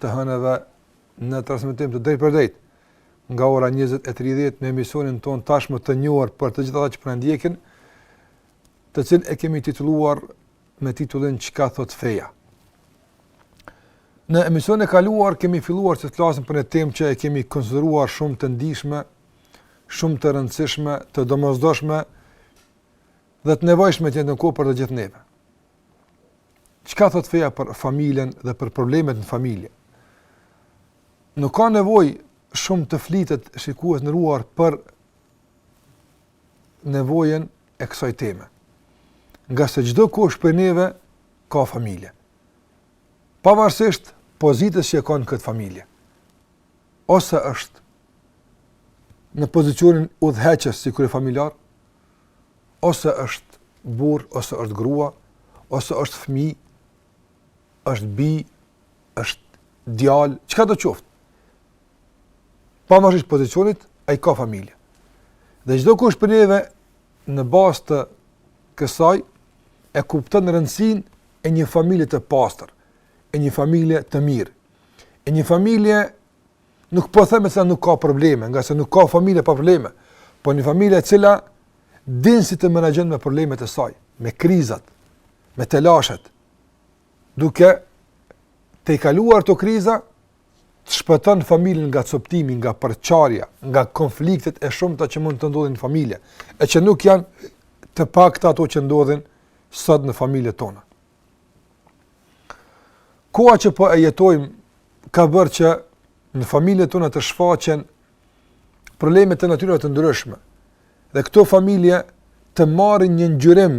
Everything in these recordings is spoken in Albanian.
të hënëve në transmetim të drejtpërdrejtë nga ora 20:30 në emisionin tonë tashmë të njohur për të gjithë ata që po na ndjekin, të cilin e kemi titulluar me titullin Çka thotë feja. Në emisionin e kaluar kemi filluar të flasim për një temë që e kemi konsideruar shumë të ndjeshme, shumë të rëndësishme, të domosdoshme dhe të nevojshme të jetë në kohë për të gjithë neve. Çka thotë feja për familjen dhe për problemet në familje? Nuk ka nevojë shumë të flitet shikues të nderuar për nevojen e kësaj teme. Ngase çdokush prej neve ka familje. Pavarësisht pozitës që e ka në këtë familje. Ose është në pozicionin udhëheqës si kryefamiljar, ose është burrë ose është grua, ose është fëmijë, është bijë, është djalë, çkado qoftë. Pavarësisht pozicionit, ai ka familje. Dhe çdokush prej neve në bazë të kësaj e kupton rëndësinë e një familje të pastër, e një familje të mirë, e një familje Nuk po them se nuk ka probleme, ngase nuk ka familje pa probleme, po një familje e cila din si të menaxhon me problemet e saj, me krizat, me telashet, duke i kaluar këto kriza, të shpëton familjen nga coptimi, nga përçarja, nga konfliktet e shumta që mund të ndodhin në familje, e që nuk janë të pakta ato që ndodhin sot në familjet tona. Koha që po e jetojmë ka bërë që në familjet tona të shfaqen probleme të natyrave të ndryshme. Dhe këto familje të marrin një ngjyrim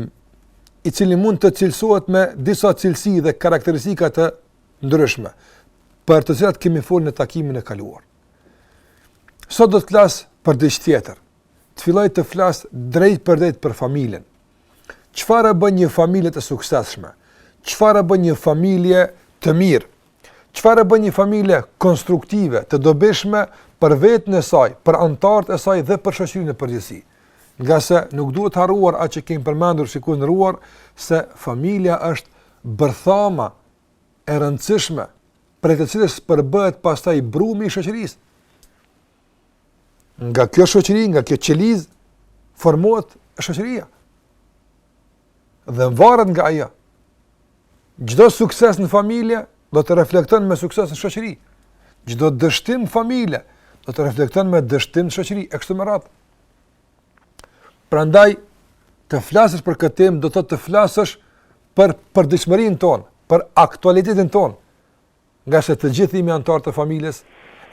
i cili mund të cilësohet me disa cilësi dhe karakteristika të ndryshme, për të cilat kemi folë në takimin e kaluar. Sot do të flas për diç tjetër. Të filloj të flas drejtpërdrejt për familjen. Çfarë e bën një familje të suksesshme? Çfarë e bën një familje të mirë? Çfarë e bën një familje konstruktive, të dobishme për veten e saj, për anëtarët e saj dhe për shoqërinë në përgjithësi? Ngase nuk duhet harruar atë që kemi përmendur shikues të nderuar, se familja është bërthama e rëndësishme, prej të cilës përbëhet pastaj brumi i shoqërisë. Nga kjo shoqëri, nga kjo qelizë, formohet shoqëria. Dhe varet nga ajo. Çdo sukses në familje, do të reflekton me sukses në shoqëri. Çdo dështim në familje, do të reflekton me dështim në shoqëri. E kështu me radhë. Prandaj, të flasësh për këtë temë, do të thotë të flasësh për përditshmërinë tonë, për aktualitetin tonë. nga se të gjithë jemi anëtarë të familjes,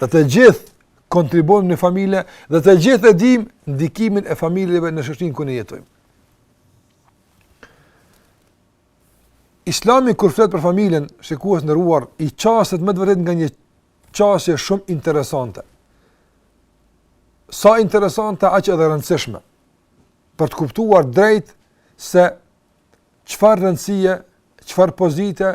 dhe të gjithë kontribuojmë në familje, dhe të gjithë e dimë ndikimin e familjeve në shoqërinë ku ne jetojmë. Islami kur flet për familjen, shikues të nderuar, i qaset me të vërtetë nga një qasje shumë interesante. Sa interesante aq edhe e rëndësishme për të kuptuar drejt se çfarë rëndësie, çfarë pozite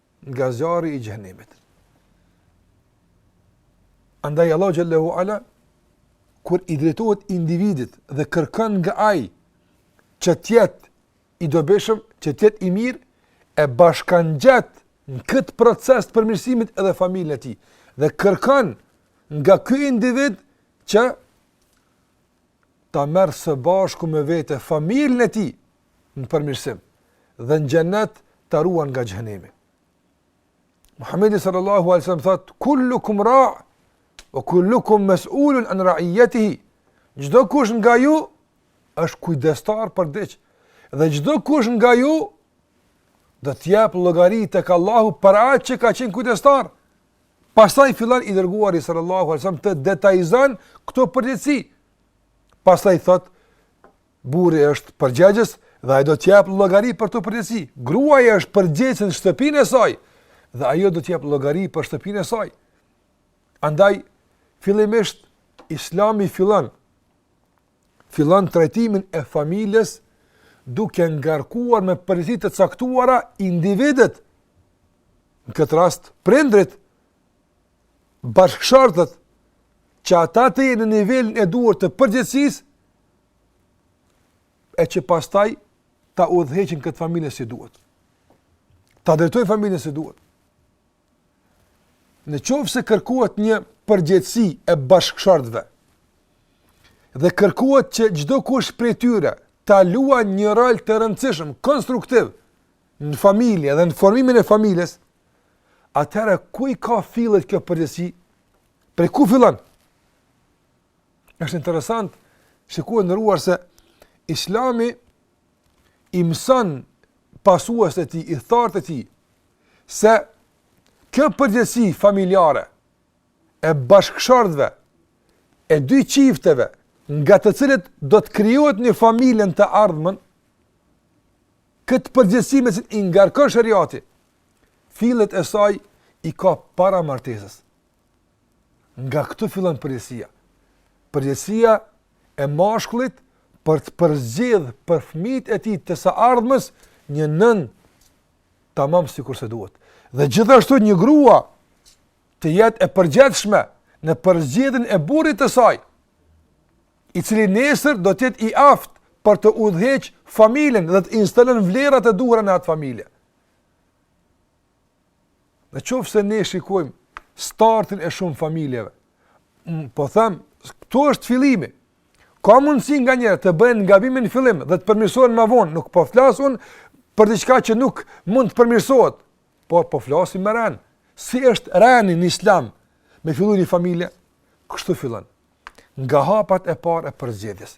nga zjarri i xhehenemit. Andaj Allahu xhelle ue ala kur i drejtohet individit dhe kërkon nga ai që të jetë i dobishëm, që të jetë i mirë, e bashkëngjit në këtë proces të përmirësimit edhe familjen e tij dhe kërkon nga ky individ që ta merr së bashku me vete familjen e tij, në përmirësim dhe në xhenet ta ruan nga xhehenemi. Muhamedi sallallahu alaihi wasallam thotë: "Kullukum ra' wa kullukum mas'ulun an ra'iyatihi." Çdokush nga ju është kujdestar për diç dhe çdokush nga ju do të jap llogari tek Allahu për atë që ka qenë kujdestar. Pastaj fillon i dërguari sallallahu alaihi wasallam të detajzon këto përgjegjësi. Pastaj thotë: Burri është përgjegjës dhe ai do të jap llogari për këtë përgjegjësi. Gruaja është përgjegjëse në shtëpinë e saj dhe ajo do të jap llogari për shtëpinë e saj. Andaj fillimisht Islami fillon fillon trajtimin e familjes duke ngarkuar me përgjegjësi të caktuara individët, në këtë rast prindërit, bashkëshortët, që ata të jenë në nivelin e duhur të përgjegjësisë, e që pastaj ta udhëheqin këtë familje si duhet. Ta drejtojnë familjen si duhet. Në qoftë se kërkohet një përgjegjësi e bashkëshortëve, dhe kërkohet që çdokush prej tyre ta luajë një rol të rëndësishëm, konstruktiv, në familje dhe në formimin e familjes, atëherë ku i ka fillet kjo përgjegjësi? Prej ku fillon? Është interesant, shikues të nderuar se islami i mëson pasuesit e tij, ithtarët e tij, se kjo përgjegjësi familjare e bashkëshortëve, e dy çifteve, nga të cilët do të krijohet një familje në të ardhmen, këtë përgjegjësi me të cilën i ngarkon sheriati, fillet e saj i ka para martesës. Nga këtu fillon përgjegjësia. Përgjegjësia e mashkullit për të përzgjedh për fëmijët e tij të së ardhmes një nënë tamam sikur se duhet. Dhe gjithashtu një grua të jetë e përgjegjshme në përzgjedhjen e burrit të saj, i cili nesër do të jetë i aftë për të udhëheq familjen dhe të instalojë vlerat e duhura në atë familje. Në qoftë se ne shikojmë startin e shumë familjeve, po them, këtu është fillimi, ka mundësi nganjëherë të bëhen gabime në fillim dhe të përmirësohen ma vonë, nuk po flas unë për diçka që nuk mund të përmirësohet, por po flasim me rend. Si është rendi në islam me fillu një familje? Kështu fillon. Nga hapat e parë të përzgjedhjes.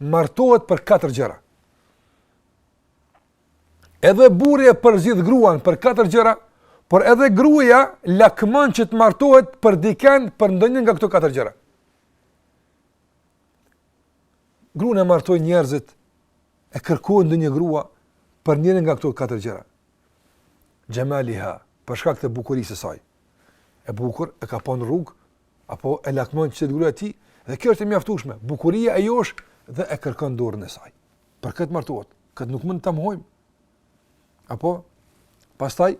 martohet për katër gjëra. Edhe burri e përzgjidh gruan për katër gjëra, por edhe gruaja lakmon që të martohet për dikënd për ndonjë nga këto katër gjëra. Gruan e martojnë njerëzit e kërkojnë ndonjë grua për njërin nga këto katër gjëra. Xhamaliha, për shkak të bukurisë së saj. E bukur e ka pa në rrugë, apo e lakmon që të jetë grua e tij dhe kjo është e mjaftueshme bukuria e joshë dhe e kërkon dorën e saj për këtë martohet këtë nuk mund ta mohojmë apo pastaj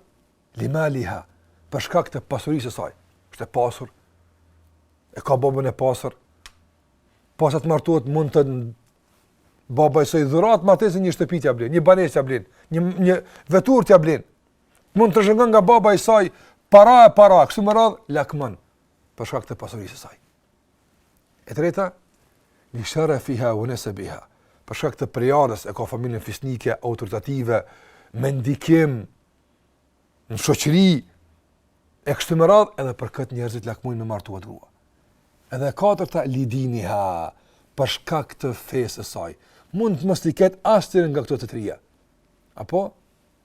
limaliha për shkak të pasurisë së saj është e pasur e ka babën e pasur pasi të martohet mundet baba i saj dhuratë martese një shtëpi t'ia blen një banesë t'ia blen një një veturë t'ia blen Mund të trashëgon nga baba i saj para e para, kështu me radhë lakmon për shkak të pasurisë së saj. E treta, li sherefiha ue nesebiha. Për shkak të prejardhjes e ka familjen fisnike, autoritative, me ndikim në shoqëri e kështu me radhë edhe për këtë njerëzit lakmojnë me martu atë grua. Edhe e katërta li diniha për shkak të fesë së saj. Mund të mos i ketë asnjë nga këto të tria. Apo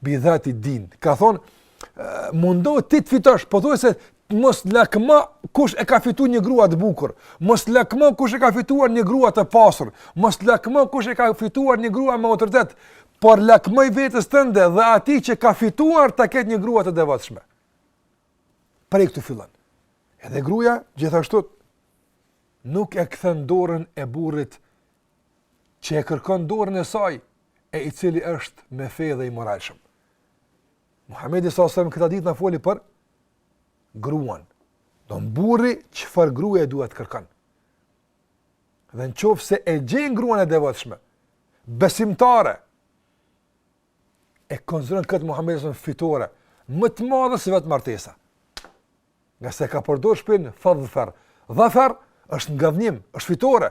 bi dhati din, ka thonë, mundohu ti të fitosh, pothuajse mos lakmo kush e ka fitu një grua të bukur, mos lakmo kush e ka fituar një grua të pasur, mos lakmo kush e ka fituar një grua me autoritet, por lakmoji vetes tënde dhe atij që ka fituar ta ketë një grua të devotshme. Prej këtu fillon. Edhe gruaja gjithashtu nuk e kthen dorën e burrit që e kërkon dorën e saj e i cili është me fe dhe i moralshëm. Muhamedi s.a.s. këta ditë na foli për gruan. Domethënë burri çfarë gruaje duhet të kërkon. Dhe në qofë se e gjen gruan e devotshme, besimtare, e konsideron këtë Muhamedi s.a.s. fitore, më të madhe se vetë martesa. Ngase ka përdor shprehjen, fadhfer. Dhëfer është ngadhënjim, është fitore,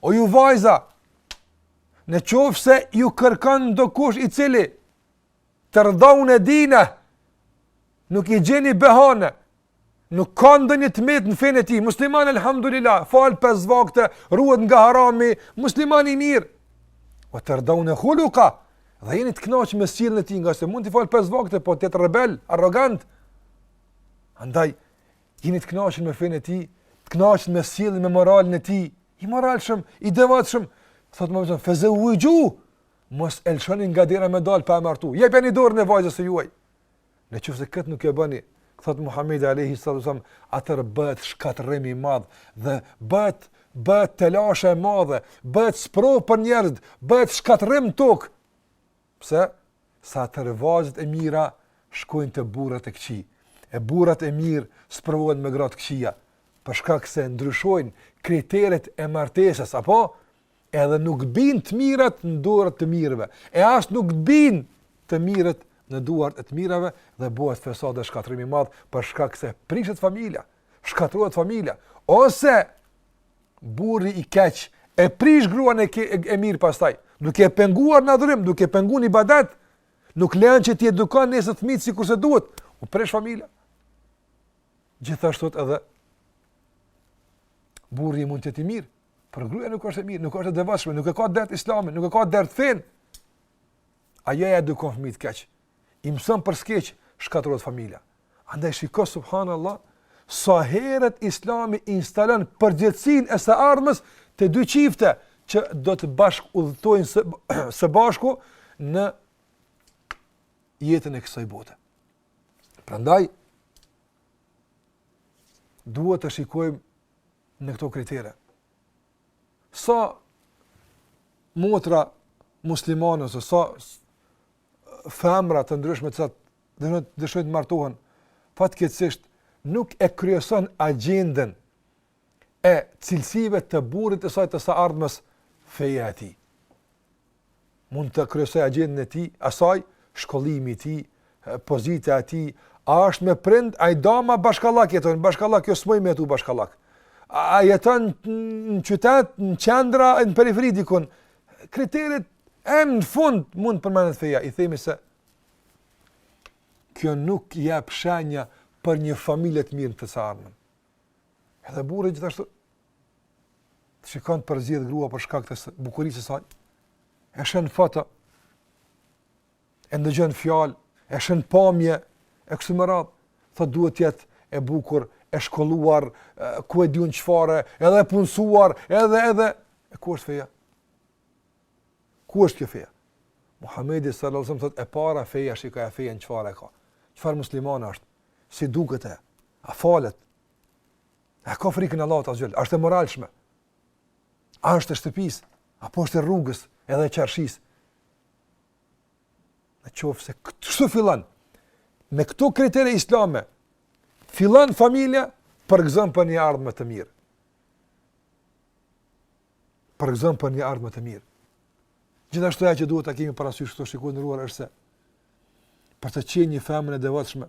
O ju vajza, në qoftë se ju kërkon dokush i cili, terdaune dinehu, nuk i gjeni behane, nuk ka ndonjë të metë në fenë e tij, musliman elhamdulillah, fal pesë vakte, ruhet nga harami, musliman i mirë, o terdaune hulukahu, dhe jeni të knaqë me sjelljen e tij, ngase mund t'i falë pesë vakte, po të jetë rebel, arrogant, andaj, Jeni të kënaqur me fenë e tij, të kënaqur me sjelljen me moralin e tij, i moralshëm, i devotshëm. Thotë më vetëm fezevixhuhu. Mos e lëshoni nga dera me dal pa e martu. Jepjani dorën e vajzës së juaj. Në qoftë se kët nuk e bëni, thotë Muhamedi alejhi salatu selam, atër bëhet shkatërrim i madh dhe bëhet bëhet telashe e madhe, bëhet sprovë për njerëzit, bëhet shkatërrim n'tokë. Pse? Se atëherë vajzat e mira shkojnë te burrat e këqij, e burrat e mirë sprovohen me gra të këqija, për shkak se ndryshojnë kriteret e martesës, apo? Edhe nuk bijnë të mirat në duart të mirëve, e as nuk bijnë të mirët në duart e të mirave dhe bëhet fesad dhe shkatërrim i madh për shkak se prishet familja, shkatërrohet familja, ose Burri i keq e prish gruan e ke, e mirë pastaj, duke e penguar në adhurim, duke e penguar në ibadet, nuk len që t'i edukon nesër fëmijët sikurse duhet, u prish familja. Gjithashtu edhe burri mund të jetë i mirë, por gruaja nuk është e mirë, nuk është e devotshme, nuk e ka dert islamin, nuk e ka dert fenë. Ajo i edukon fëmijët keq. i mëson për s'keqi, shkatërrohet familja. Andaj shiko subhanallah sa herët Islami instalon përgjegjësinë e së ardhmes të dy çifte që do të bashkudhëtojnë së, së bashku në jetën e kësaj bote. Prandaj duhet të shikojmë në këto kritere. Sa motra muslimane ose sa femra të ndryshme të cilat dëshirojnë dëshirojnë të martohen, fatkeqësisht nuk e kryeson agjendën e cilësive të burrit të saj të së ardhmes, feja e tij. Mund ta kryesojë agjendën e tij, asaj shkollimi i tij, pozita e tij, a është me prind, a i ndamë bashkallak jetojnë, bashkallak jo s'muj me jetu bashkallak. A jeton në qytet, në qendër, në periferi dikun, kriteret e në fund mund të përmendet feja, i themi se kjo nuk jep shenja për një familje të mirë në të ardhmen. Edhe burri gjithashtu të shikon të përzgjedh grua për shkak të bukurisë së saj, e shen foto, e ndëgjon fjalë, e shen pamje e kështu me radhë, thotë duhet të jetë e bukur, e shkolluar, ku e di un çfarë, edhe e punësuar, edhe edhe e ku është feja? Ku është kjo feja? Muhamedi sallallahu alajhi wasallam thotë e para feja shiko feja çfarë ka. Çfarë muslimane është? Si duket e? A falet? A ka frikën e Allahut azza xhel? A është e moralshme? A është e shtëpisë? Apo është e rrugës edhe e çarshis? Në qoftë se kështu fillon, me këto kritere islame, fillon familja, përgëzon për një ardhme të mirë. Përgëzon për një ardhme të mirë. Gjithashtu ajo që duhet ta kemi parasysh të shikut nderuar është se, për të qenë një femën e devotshme,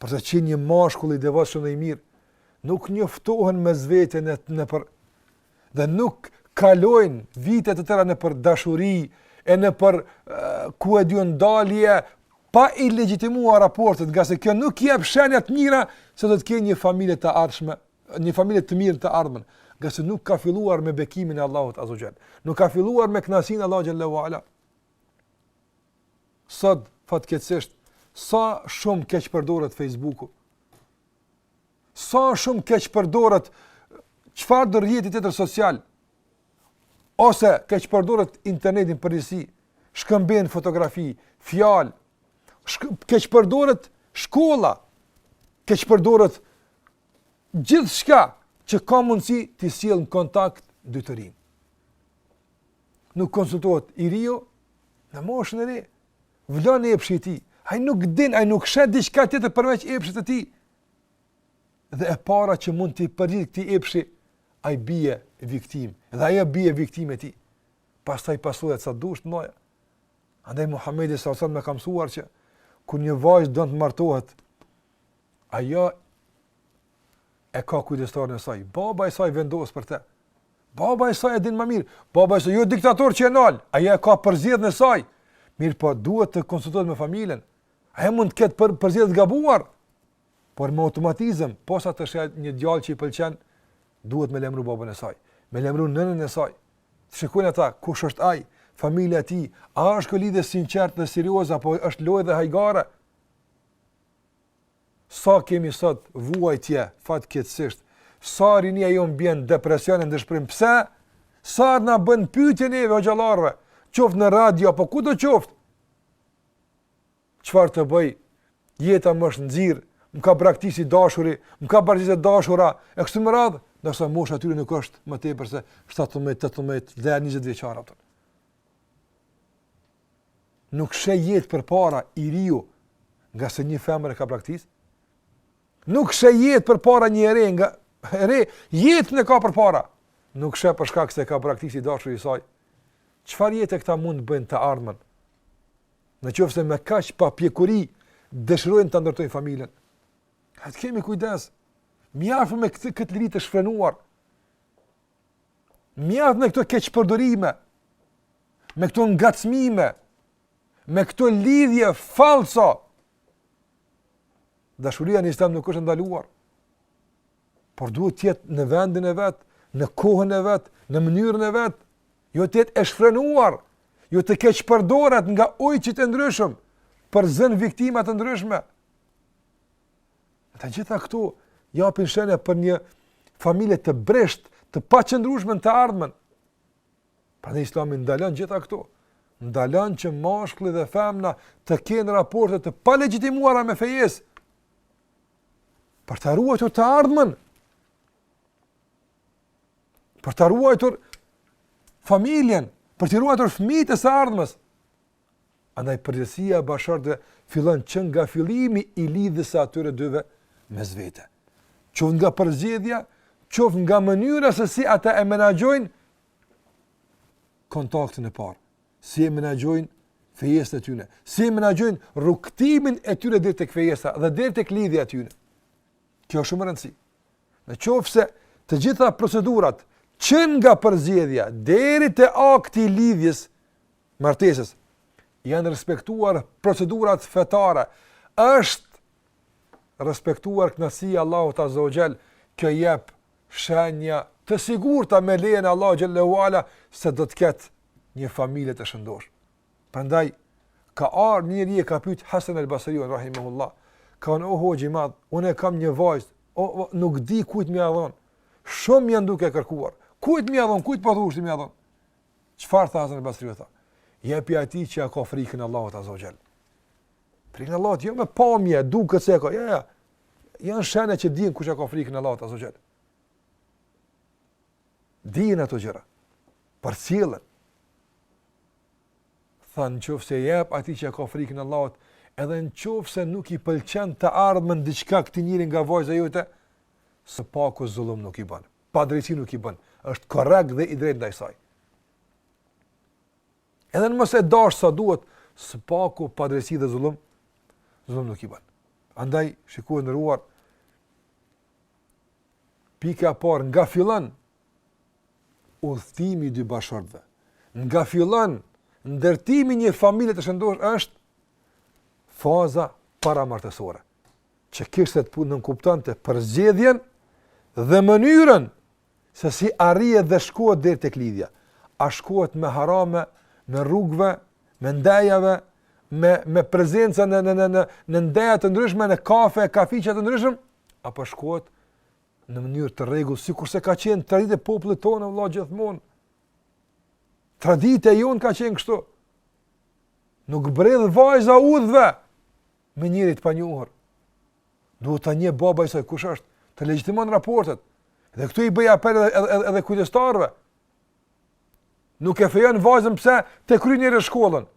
për të qenë një mashkull i devotshëm dhe i mirë, nuk njoftohen mes vete në nëpër dhe nuk kalojnë vite të tëra nëpër dashuri e nëpër ku e di un dalje pa i legjitimua raportet, ngase kjo nuk jep shenja të mira se do të kenë një familje të ardhshme, një familje të mirë në të ardhmen, ngase nuk ka filluar me bekimin e Allahut azza xhel. Nuk ka filluar me kënaqësinë e Allahut xhel-le ue ala. sot fatkeqësisht sa shumë keqpërdoret Facebooku. Sa shumë keqpërdoret çfarëdo rrjeti tjetër social ose keqpërdoret interneti në përgjithësi, shkëmbejnë fotografi, fjalë, shk keqpërdoret shkolla, keqpërdoret gjithçka që ka mundësi t'i sjellë në kontakt dy të rinj. nuk konsultohet i riu në moshën e re, vlon epshi i tij. Ai nuk din, ai nuk shen diçka tjetër përveç epshit të tij. Dhe e para që mund t'i përgjigjet këtij epshi, ai bie viktimë, dhe ajo bie viktimë e tij. Pastaj pasojat sa dush të mdhaja. Andaj Muhamedi salallahu alejhi ve selem na ka mësuar që kur një vajzë do të martohet, ajo E ka kujdestarin e saj. Baba i saj vendos për të. Baba i saj e din më mirë. Baba i saj jo diktator që e ndal. Ajo e ka përzgjedhjen e saj. Mirëpo duhet të konsultohet me familjen. Ajo mund të ketë për përzgjedhje të gabuar. Por me automatizëm, posa të sheh një djalë që i pëlqen, duhet me lajmëru babën e saj, me lajmëru nënën e saj. Të shikojnë ata kush është ai, familja e tij, a është kjo lidhje e sinqertë dhe serioze apo është lojë dhe hajgare? Sa kemi sot vuajtje, fatkeqësisht, sa rinia jonë bjen në depresion e ndëshpërim. Pse? Sa na bën pyetje neve hoxhallarëve, qoftë në radio apo kudo qoftë. Çfarë të bëj? Jeta më është nxirë, më ka braktis i dashuri, më ka braktis e dashura, e kështu me radhë, ndërsa mosha e tyre nuk është më tepër se 17, 18 dhe 20 vjeçar ato. nuk sheh jetë përpara i riu ngase një femër e ka braktis, nuk sheh jetë përpara një e re, një e re, jetën e ka përpara, nuk sheh për shkak se e ka braktis i dashuri i saj, çfarë jete këta mund të bëjnë në të ardhmen, në qoftë se me kaq papjekuri, dëshirojnë ta ndërtojnë familjen. E të kemi kujdes, mjaft me këtë, këtë liri të shfrenuar, Mjaft me këto keqpërdorime, me këto ngacmime, me këto lidhje fallso. Dashuria në Islam nuk është e ndaluar. Por duhet të jetë në vendin e vet, në kohën e vet, në mënyrën e vet, jo të jetë e shfrenuar, jo të keqpërdoret nga ujqit e ndryshëm, për t'i zënë viktimat e ndryshme. E të gjitha këto japin shenja për një familje të brishtë, të paqëndrueshme në të ardhmen. Prandaj Islami i ndalon gjitha këto. Ndalon që mashkulli dhe femna të kenë raporte të palegjitimuara me fejesë. Për ta ruajtur të ardhmen. Për ta ruajtur familjen. Për t'i ruajtur fmijtë e së ardhmes. Andaj përgjegjësia e bashkëshortëve fillon që nga fillimi i lidhjes së atyre dyve mes vete. Qoftë nga përzgjedhja, qoftë nga mënyra se si ata e menaxhojnë kontaktin e parë, si e menaxhojnë fejesën e tyre, si e menaxhojnë rrugëtimin e tyre deri tek fejesa dhe deri tek lidhja e tyre. Kjo është shumë me rëndësi. Në qoftë se të gjitha procedurat që nga përzgjedhja deri te akti i lidhjes martesës janë respektuar procedurat fetare, është respektuar kënaqësia e Allahut Azza ve Xhel-le, kjo jep shenja të sigurta me lejen e Allahut Xhel-le ve Ala se do të ketë një familje të shëndoshë. Prandaj ka ardhur një njeri e ka pyet Hasan al-Basriun rahimahullah, ka thonë o hoxhë i madh, unë kam një vajzë, o, o nuk di kujt me ia dhënë. Shumë janë duke kërkuar. Kujt me ia dhënë, kujt po thua ti me ia dhënë? Çfarë tha Hasan al-Basriu? Tha: Jepja atij që ka frikën e Allahut azza ve xhel-le. Frikën e Allahut jo me pamje, duket se e ka. Jo, jo. Janë shenja që dihen kush e ka frikën e Allahut azza ve xhel-le. Dihen ato gjëra. Për cilën? Tha në qoftë se ia jep atij që e ka frikën e Allahut, edhe në qoftë se nuk i pëlqen në të ardhmen diçka këtij njeriu nga vajza jote, së paku zullum nuk i bën. padrejtësi nuk i bën. Është korrekt dhe i drejtë ndaj saj. Edhe në mos e dashtë sa duhet, së paku padrejtësi dhe zullum, zullum nuk i bën. Andaj, shikues të nderuar, pika e parë nga fillon udhëtimi i dy bashkëshortëve. Nga fillon ndërtimi i një familje të shëndoshë është faza paramartesore. që kishte të nënkuptonte përzgjedhjen dhe mënyrën se si arrihet dhe shkohet deri tek lidhja. A shkohet me harame, me rrugëve, me ndejave, me me prezenca në në në në në ndeja të ndryshme në kafe, kafiçe të ndryshme, apo shkohet në mënyrë të rregullt sikurse ka qenë traditë e popullit tonë, vëlla, gjithmonë. Tradita e jonë ka qenë kështu. Nuk bredh vajza udhëve me njeri të panjohur. Duhet ta njeh baba i saj kush është, të legjitimon raportet. Dhe këtu i bëj apel edhe edhe, edhe kujdestarëve. Nuk e fejon vajzën pse të kryen njëherë shkollën.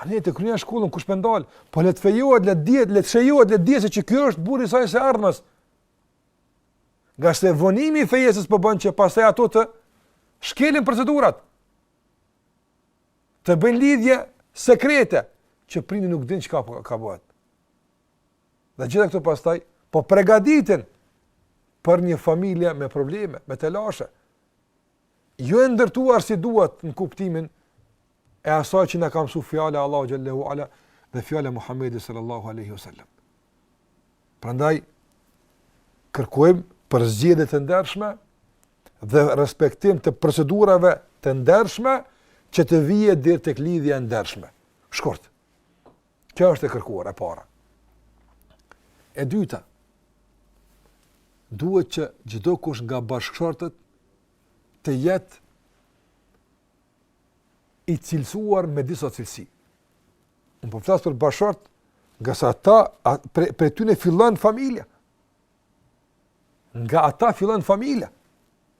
Ani le të kryen shkollën kush po e ndal? Po le të fejohet, le të dihet, le të shenjohet, le të dihet se që ky është burri i saj së ardhmes. Nga se vonimi i fejesës po bën që pastaj ato të shkelin procedurat. të bëjnë lidhje sekrete, që prindi nuk din çka po, ka bëhet. Dhe gjitha këto pastaj, po pregaditin për një familje me probleme, me telashe. Jo e ndërtuar si duhet në kuptimin e asaj që na ka mësu fjala e Allahut Xhel-le ve Ala dhe fjala e Muhammedit sallallahu aleyhi wasallam. Prandaj, kërkojmë përzgjedhje të ndershme, dhe respektim të procedurave të ndershme që të vihet deri tek lidhja e ndershme. Shkurt. Kjo është e kërkuar e para. E dyta, duhet që çdokush nga bashkëshortët të jetë i cilësuar me disa cilësi. Unë po flas për bashkëshortët, ngase ata prej tyre fillon familja. Nga ata fillon familja.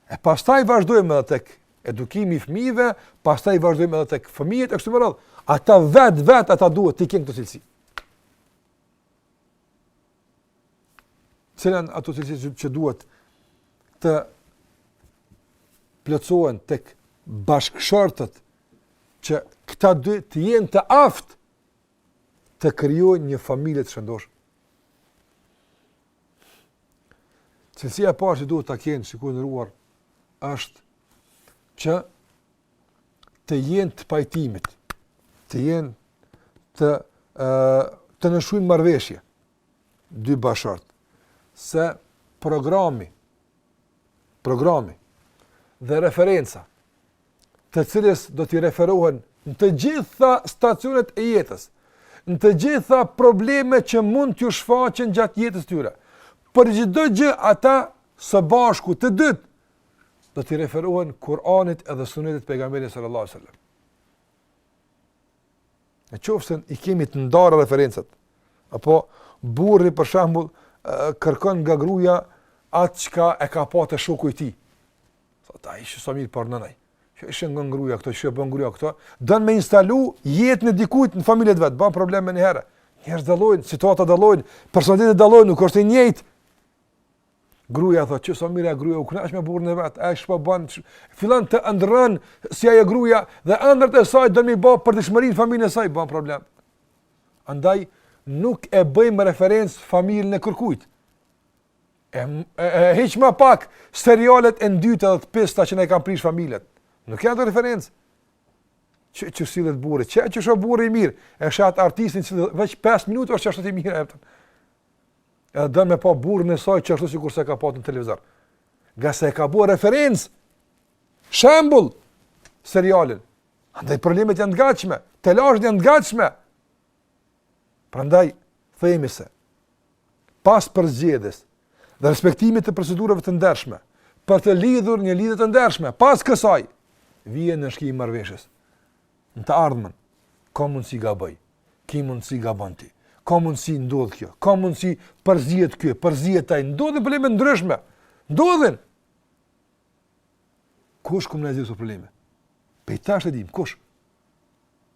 E pastaj vazhdojmë edhe tek edukimi i fëmijëve, pastaj vazhdojmë edhe tek fëmijët e kështu me radhë. Ata vet vet ata duhet të kenë këto cilësi. Cilat janë ato cilësi që duhet të plotësohen tek bashkëshortët që këta dy të jenë të aftë të krijojnë një familje të shëndoshë. Cilësia e parë që duhet ta kenë shikues të nderuar është që të jenë të pajtimit, të jenë të ë të nënshkruajnë marrëveshje dy bashkëshortët se programi programi dhe referenca të cilës do t'i referohen në të gjitha stacionet e jetës, në të gjitha problemet që mund t'u shfaqen gjatë jetës tyre, për çdo gjë ata së bashku të dytë, do t'i referohen Kur'anit edhe sunetit të pejgamberit sallallahu alaihi wasallam. Në qoftë se i kemi të ndarë referencat, apo burri për shembull kërkon nga gruja atë çka e ka pa te shoku i tij. Thotë, a ishë sa mirë për nënaj. Qysh m'ja ban gruja këto, qysh ban gruja këto. Don me instalu jetën e dikujt në familje t'vet. Ban problem menjëherë. Njerëzit dallojnë, situatat dallojnë, personalitetet dallojnë, nuk është i njëjtë. Gruja thotë, sa mirë ajo gruja, u kënaq me burrin e vet, ai çfarë ban. Fillon të ëndërron si ajo gruja dhe ëndrrat e saj don me i ba përditshmëri n'familje t'saj. Ban problem. Andaj, nuk e bëjmë referencë familjen e kërkujt E, e, e hiç më pak serialet e ndyta dhe të pista që na i kanë prish familjet. Nuk janë ato referencë. Qysh, qysh sillet burri, qysh, qysh është burrë i mirë, e sheh atë artistin që veç 5 minutë është ashtu i mirë, e pëtën. Edhe don me pa burrin e saj ashtu sikurse ka pa në televizor. Ngase e ka bërë referencë, shembul, serialin. Andaj problemet janë të gatshme, telashet janë të gatshme. Prandaj thomi se pas përzgjedhjes dhe respektimit të procedurave të ndershme për të lidhur një lidhje të ndershme, pas kësaj vjen nënshkrimi marrveshjes. Në të ardhmen ka mundsi gaboj, ka mundsi gabon ti. Ka mundsi ndodh kjo, ka mundsi përzihet ky, përzihet aj, ndodhin probleme të ndryshme. Ndodhin. Kush komunizoi këto probleme? Pej tash e dim kush.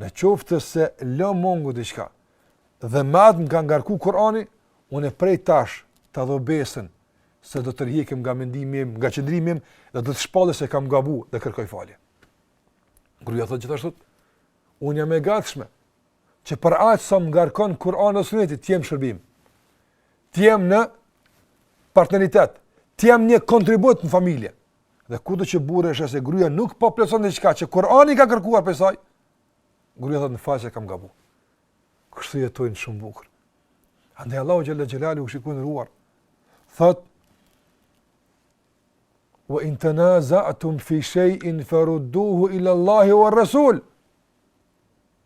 Në qoftë se lë mungu diçka dhe me atë m'ka ngarku Kurani, unë prej tash ta dho besën se do tërhjekem nga mendimi im, nga qëndrimi im dhe do të shpalli se kam gabu dhe kërkoj falje. Gruja thot gjithashtu, unë jam e gatshme që për aq sa më ngarkon Kurani dhe Suneti, të jem n'shërbim, të jem në partneritet, të jem një kontribut në familje, Dhe kudo që burri sheh se gruaja nuk po plotson diçka që Kur'ani ka kërkuar prej saj, gruaja thotë më fal se kam gabu. Kështu jetojnë shumë bukur. Andaj Allahu xhelle xhelaluhu qofshi i nderuar thot wa in tanaza'tum fi shay'in farudduhu ila Allahi wa rasul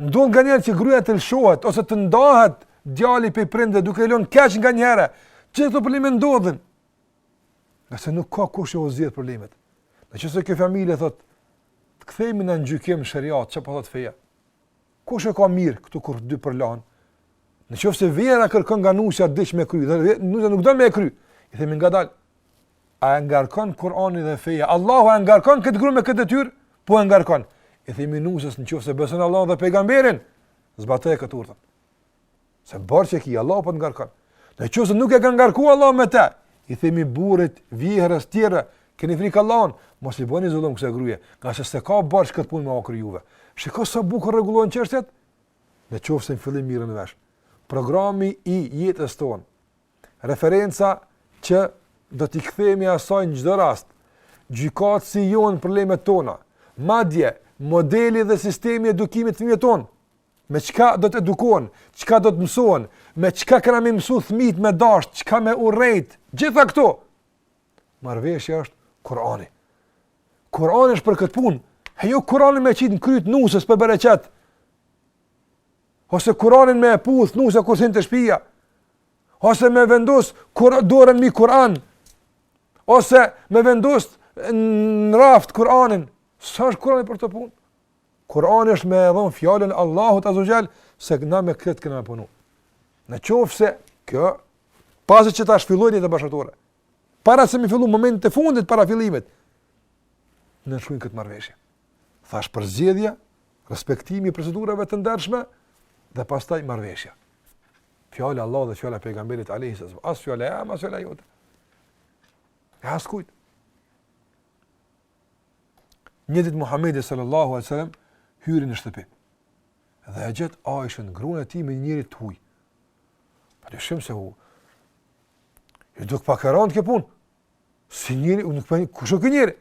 Ndodh nganjëherë që gruaja të lëshohet ose të ndahet djali prej prindve duke e lënë keq nganjëherë. Gjithë këto probleme ndodhin. Nëse nuk ka kush që u zgjidh problemet. Në qoftë se kjo familje thotë të kthehemi në gjykim sheriat, çfarë po thotë feja? Kush e ka mirë këtu kur dy përlahen? Në qoftë se vjehrra kërkon nga nusja diç me kry, dhe nusja nuk do me e kry. I themi ngadal. a e ngarkon Kur'ani dhe feja? Allahu a e ngarkon këtë grua me këtë detyrë? Po e ngarkon. I themi nusës në qoftë se beson Allah dhe pejgamberin, zbatoje këtë urdhër. Se borxh e ki, Allah po të ngarkon. Në qoftë se nuk e ka ngarku Allah me te, i themi burrit, vjehrrës, tjere, keni frikë Allahun, mos i bëni zullum kësaj gruaje, nga se s'e ka borxh këtë punë me u kry juve. Shikoni sa bukur rregullohen çështjet. Në qoftë se në fillim mirren vesh. Programi i jetës tonë Referenca që do t'i kthehemi asaj në çdo rast, gjykatësi jonë në problemet tona, madje modeli dhe sistemi i edukimit të fëmijëve tonë, me çka do të edukohen, çka do të mësohen, me çka kena me i mësu fëmijët me dasht, çka me urrejt, gjitha këto. Marrveshja është Kurani. Kurani është për këtë punë. E jo Kuranin me qitë në kryt nuses për bereqet. Ose Kuranin me e puthë nusja kur hin te shpia. ose me vendos kur dorën mi Kur'an, ose me vendos në raft Kur'anin, s'është Kur'ani për këtë punë? Kur'ani është me e dhon fjalën Allahut azze ue xhel, se na me këtë kena me punu. Në qoftë se kjo, pasi që tash të fillojnë jetë bashkëshortore, para se me fillu momentet e fundit para fillimit, nënshkrujnë këtë marrëveshje. Thash përzgjedhja, respektimi i procedurave të ndershme, dhe pastaj marrëveshja. Fjala e Allahut dhe fjala e pejgamberit alejhi selam. As fjala eme, as fjala jote. E askujt. Një ditë Muhammedi sallallahu alejhi ue selam hyri në shtëpi. Dhe e gjet Ajshen, grunë e tij me njeri të huj. Pa dyshim se ju duk pak e randë kjo punë. Ky njeri, unë nuk po e njoh, kush ë ky njeri?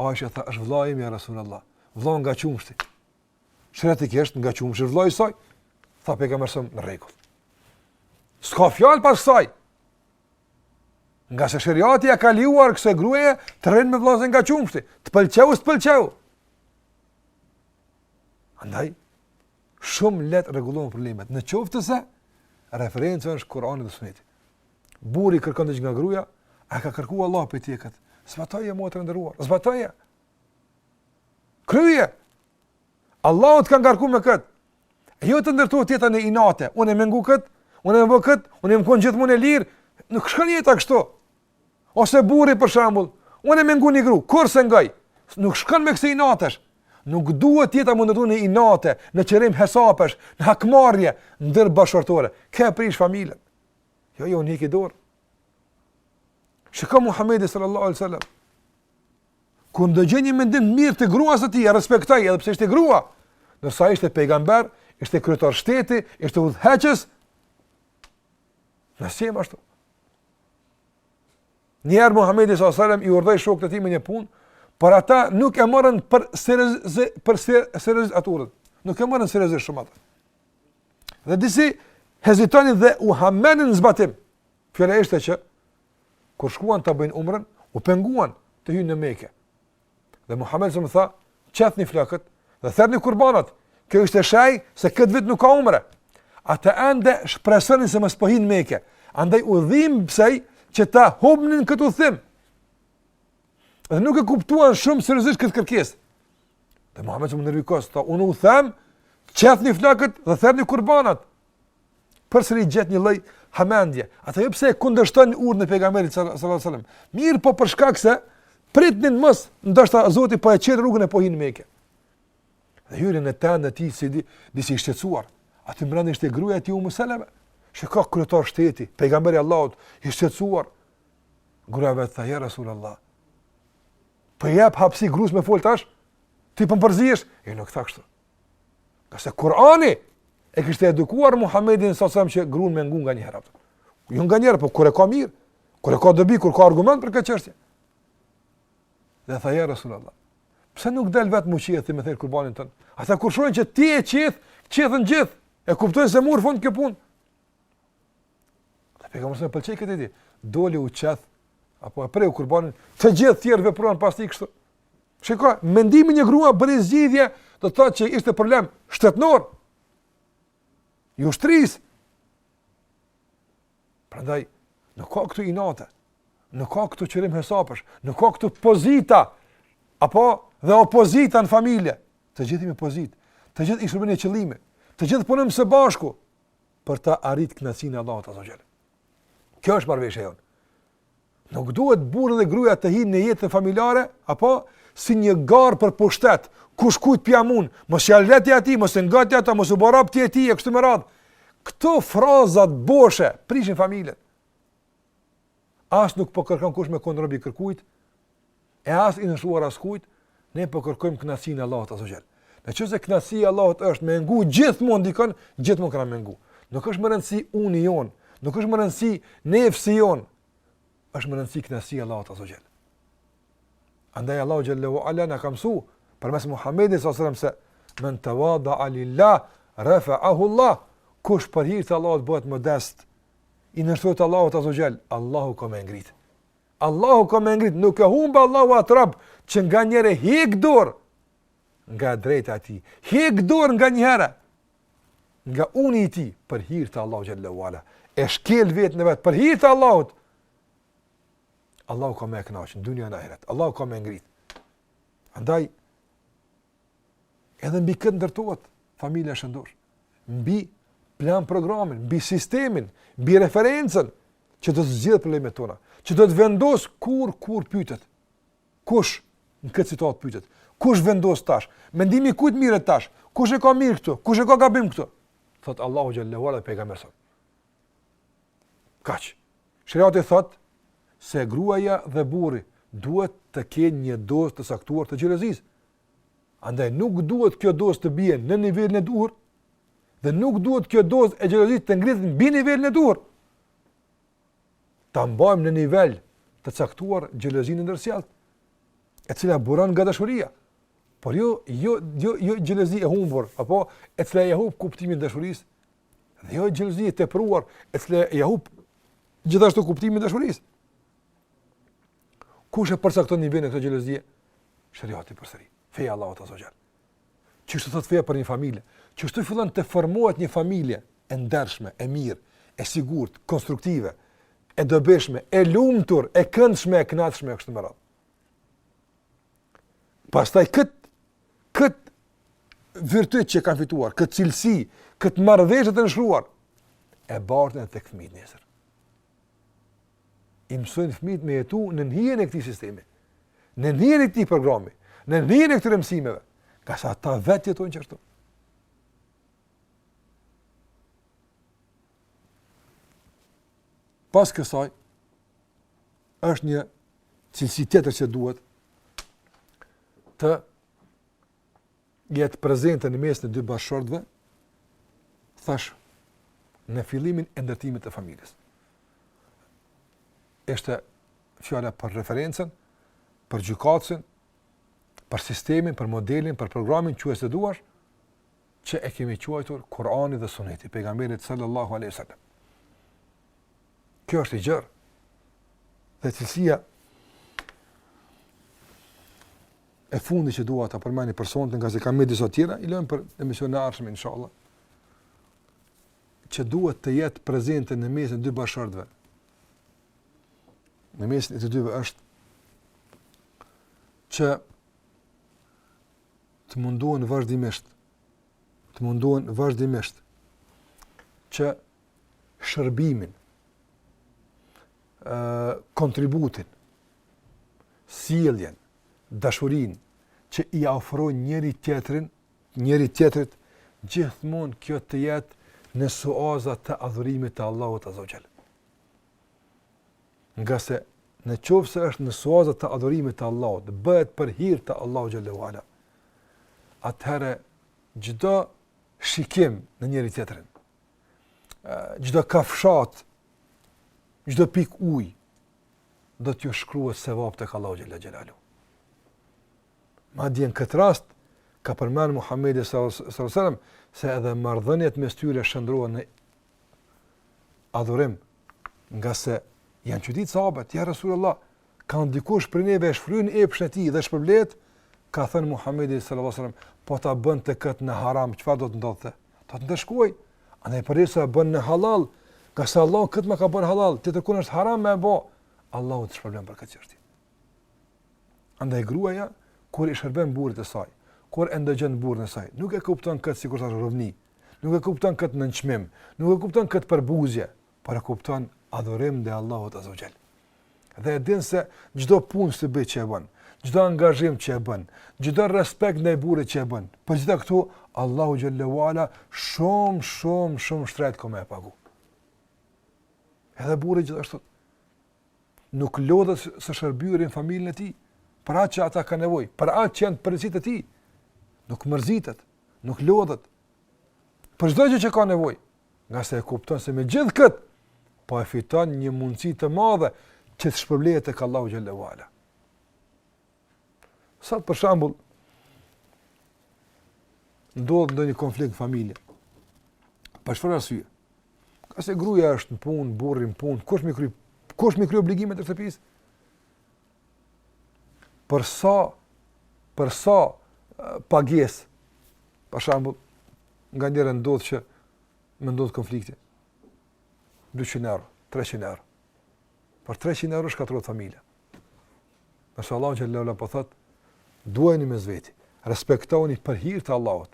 Ajshja tha, është vllai jem, ja Rasulullah. Vllai nga qumështi. Sheriatikisht nga qumështi vëllai i saj, tha pejgamberi alejhi selam në rregull. S'ka fjalë pas saj. Ngase sheriati ia ka lejuar kësaj gruaje të rrinë me vllazën nga qumështi, të pëlqeu, s'të pëlqeu. Andaj, shumë lehtë rregullohen problemet, në qoftë se referencë është Kurani dhe Suneti. Burri kërkon diçka nga gruja, a ka kërku Allahu prej teje këtë, zbatoje, motër e nderuar, zbatoje, Kryje. Allahu të ka ngarku me këtë. E jo të ndërtohet jeta në inate. Unë me ngu këtë, unë me bo këtë, unë jam konë gjithmonë e lirë. Nuk shkon jeta kështu. Ose burri për shambull. Unë me ngu një gru, kurrë s'e ngoj. Nuk shkon me kësi inatesh. Nuk duhet jeta me u ndërtu në inate, në qërim hesapesh, në hakmarrje, ndërbashkëshortore. Ke prish familjen. Jo, jo, një ki dorë. Shikon Muhammedi sallallahu alaihi sallam. Kur ndëgjoj një mendim të mirë të gruas së tij, e respektoj edhe pse ishte grua. Ndërsa ishte pejgamber, ishte kryetar shteti, ishte udhëheqës. Na s'jemi ashtu. Njëherë Muhamedi sallallahu alajhi wasallam i urdhoi shokët e tij me një punë, por ata nuk e morën për serioz për serioz atë urdhë. Nuk e morën serioz shumë atë. Dhe disi hezitonin dhe u hamenin në zbatim. Fjala ishte që kur shkuan ta bëjnë umrën, u penguan të hyjnë në Mekë. Dhe Muhamedi alejhi selam tha, "Qethni flokët dhe therni kurbanat. Kjo ishte shenjë se këtë vit nuk ka umre." Ata ende shpresonin se mos po hyjnë në Mekë. Andaj u dhimbsej që ta humnin këtë udhëtim. Dhe nuk e kuptuan shumë seriozisht këtë kërkesë. Dhe Muhamedi alejhi selam u nervikos, "Unë u them, qethni flokët dhe therni kurbanat." përsëri gjet një lloj hamendje. Ata jo pse e kundërshtojnë urdhën e pejgamberit sallallahu alajhi wasallam. Mirëpo për shkak se pritnin mos ndoshta Zoti po e çel rrugën e po hin n'Mekë. Dhe hyri në tendë s'di si, disi i shqetsuar. Aty mbrenda ishte gruaja e tij Umu Seleme. Shikoj kryetar shteti, pejgamberi i Allahut i shqetsuar. Gruaja e vet tha ja Rasulullah. Po jap hapsi grus me fol tash. Ti po përzihesh? Jo nuk tha kështu. Se pse Kurani e kishte edukuar Muhamedin alejhi selam që gruan me ngu nganjëherë. Jo nganjëherë, po kur e ka mirë, kur e ka dobi, kur ka argument për këtë çështje. Dhe tha ja Rasulullah. Pse nuk del vetë më qethi me thirr kurbanin tën? Ata kur shohin që ti u qeth, qethen gjithë. E kuptojnë se mur fund kjo punë. Dhe pejgamberi e pëlqeu këtë ide, doli u qeth, apo e preu kurbanin, të gjithë tjerët vepruan pas tij kështu. Shikoj, mendimi i një gruaje bëri zgjidhje, do të thotë që ishte problem shtetnor. i ushtrisë. Prandaj nuk ka këtu inate. Nuk ka këtu qërim hesapesh, nuk ka këtu pozita apo dhe opozita në familje. Të gjithë jemi pozitë. Të gjithë i shërbejmë një qëllimi. Të gjithë punojmë së bashku. për ta arrit kënaqësinë e Allahut azze ve xhel. Kjo është marrëveshja jonë. Nuk duhet burri dhe gruaja të hinë në jetën familjare apo si një garë për pushtet, kush kujt pja mund, mos ja le ti atij, mos e ngo ti ata, mos u bo rob ti i tij, e kështu me radhë. Këto frazat boshe, prishin familjen. As nuk po kërkon kush me kon rob i kërkujt, e as i nënshtruar askujt, ne po kërkojmë kënaqësinë e Allahut azze ve xhel. Në qoftë se kënaqësia e Allahut është me ngu gjithmonë dikon, gjithmonë kena me ngu. Nuk është me rëndësi uni jon, nuk është me rëndësi nefsi jon. Është me rëndësi kënaqësia e Allahut azze ve xhel. Andaj Allahu xhelle ve ala na ka mësu përmes Muhamedit sallallahu alaihi wasallam se men tawada lillah rafa'ahu Allah. Kush për hir të Allahut bëhet modest, i nënshtrohet Allahut azze ve xhel, Allahu ka me e ngrit. Allahu ka me e ngrit, nuk e humb Allahu atë rob, që nganjëherë hek dorë nga e drejta e tij, hek dorë nganjëherë nga uni i tij, për hir të Allahut xhelle ve ala, e shkel veten e vet, për hir të Allahut, Allahu ka me e knaqë, në dunja në ahiret, Allahu ka me e ngrit. Andaj, Edhe mbi këtë ndërtohet familja e shëndoshë. Mbi plan programin, mbi sistemin, mbi referencën që do të zgjidhë problemet tona, që do të vendos kush kur pyetet. Kush në këtë situatë pyetet? Kush vendos tash? Mendimi i kujt mirret tash? Kush e ka mirë këtu? Kush e ka gabim këtu? Thot Allahu xhelle ve ala dhe pejgamberi. Kaq. Sheriati thot se gruaja dhe burri duhet të kenë një dozë të caktuar të xhelozisë. Andaj nuk duhet kjo dozë të bie në nivelin e duhur dhe nuk duhet kjo dozë e xhelozisë të ngrihet mbi nivelin e duhur. Ta mbajmë në nivel të caktuar xhelozinë e ndërsjellë, e cila buron nga dashuria. Por jo jo jo jo xhelozi e humbur, apo e cila e humb kuptimin e dashurisë, Dhe jo xhelozi e tepruar, e cila ia hup gjithashtu kuptimin e dashurisë. Kush e përcakton nivelin e kësaj xhelozie? Sheriati përsëri. Feja e Allahut azza ve xhel. Qysh thotë feja për një familje, qysh fillon të formohet një familje e ndershme, e mirë, e sigurt, konstruktive, e dobishme, e lumtur, e këndshme, e kënaqshme kështu me radhë. Pastaj kët këtë virtyt që e kanë fituar, këtë cilësi, këtë marrëveshje të nënshkruar e bartin tek fëmijët nesër. I mësojnë fëmijët me jetu nën hijen e këtij sistemi, nën hijen e këtij programi, nën hijen e këtyre mësimeve, ngase ata vetë jetojnë qashtu. Pas kësaj, është një cilësi tjetër që duhet të jetë prezente në mesin e dy bashkëshortëve, thash në fillimin e ndërtimit të familjes. Ishte fjala për referencën, për gjykatësin, për sistemin, për modelin, për programin qysh e duash, që e kemi quajtur Kurani dhe Suneti i pejgamberit sallallahu alaihi wasallam. Kjo është e gjerë. Dhe cilësia e fundit që dua ta përmend për sonte ngase kam edhe disa tjera, i lojmë për emisionin e ardhshëm inshallah. Që duhet të jetë prezente në mesin e dy bashkëshortëve. Në mesin e të dyve është që të mundohen vazhdimisht, të mundohen vazhdimisht që shërbimin, kontributin, sjelljen, dashurinë që ia ofrojnë njëri tjetrin, njëri tjetrit gjithmonë kjo të jetë në suaza të adhurimit të Allahut Azza wa Jall. Ngase në qoftë se është në suaza të adhurimit të Allahut, bëhet për hirë të Allahut xhel-le ve ala. Atëherë, çdo shikim në njëri tjetrin, çdo kafshatë, çdo pikë ujë, do t'ju shkruhet sevap tek Allahu xhel-le xhelaluhu. Madje në këtë rast, ka përmenë Muhammedi s.a.s. se edhe marrëdhëniet mes tyre shndërrohen adhurim, ngase janë çuditë sahabët, ja Rasulullah, kanë dikush prej neve e shfryn epshin e tij dhe shpërblehet, ka thënë Muhammedi sallallahu sallam, po ta bënte këtë në haram, çfarë do të ndodhte? Do të ndëshkohej, andaj përderisa e bën në hallall, ngase Allahu këtë ma ka bërë hallall, tjetërkund është haram me e bo, Allahu të shpërblen për këtë çështje. Andaj gruaja, kur i shërben burrit të saj, kur e ndëgjon burrin e saj, nuk e kupton këtë sikurse është robni, Nuk e kupton këtë nënçmim, nuk e kupton këtë përbuzje, por e kupton adhurim ndaj Allahut azze ue xhel. Dhe e din se çdo punë shtëpie që e bën, çdo angazhim që e bën, çdo respekt ndaj burrit që e bën, për të gjitha këto Allahu xhelle ue ala shumë shumë shumë shtrejt ka me e pagu. Edhe burri gjithashtu nuk lodhet së shërbyeri familjen e tij, për atë që ata kanë nevojë, për atë që janë përgjegjësitë e tij. Nuk mërzitet, nuk lodhet. Për çdo gjë që ka nevojë, ngase e kupton se me gjithë këtë, po e fiton një mundësi të madhe që të shpërblehet tek Allahu xhelle ue ala. Sot për shembull ndodh ndonjë konflikt në familje. Për çfarë arsye? Ngase gruaja është në punë, burri në punë, kush me kry kush me kry obligimet e shtëpisë? Për sa për sa pagesë për shembull nganjëherë ndodh që me ndodh konflikti. 200 euro, 300 euro. Për 300 euro shkatërrohet familja. Ndërsa Allahu xhelle ue ala po thotë, duajni mes veti, respektoni për hir të Allahut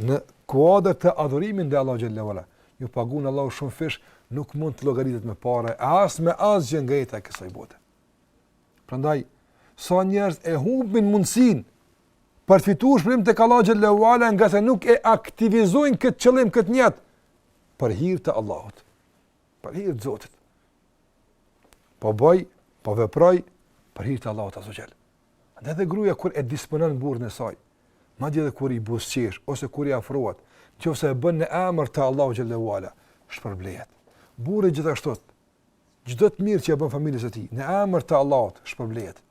në kuadër të adhurimit ndaj Allahut xhelle ue ala. Ju pagun Allahu shumëfish, nuk mund të llogaritet me pare, e as me asgjë nga jeta e kësaj bote. Prandaj sa njerëz e humbin mundësinë për të fituar shpërblim tek Allahu xhelle ue ala ngase nuk e aktivizojnë këtë qëllim këtë nijet për hir të Allahut. Për hir të Zotit. Po boj, po veproj për hir të Allahut azze ue xhel. Andaj edhe gruaja kur e disponon burrin e saj, madje edhe kur i buzëqesh ose kur i afrohet, në qoftë se e bën në emër të Allahut xhelle ue ala, shpërblehet. Burri gjithashtu çdo të mirë që e bën familjes së tij, në emër të Allahut shpërblehet.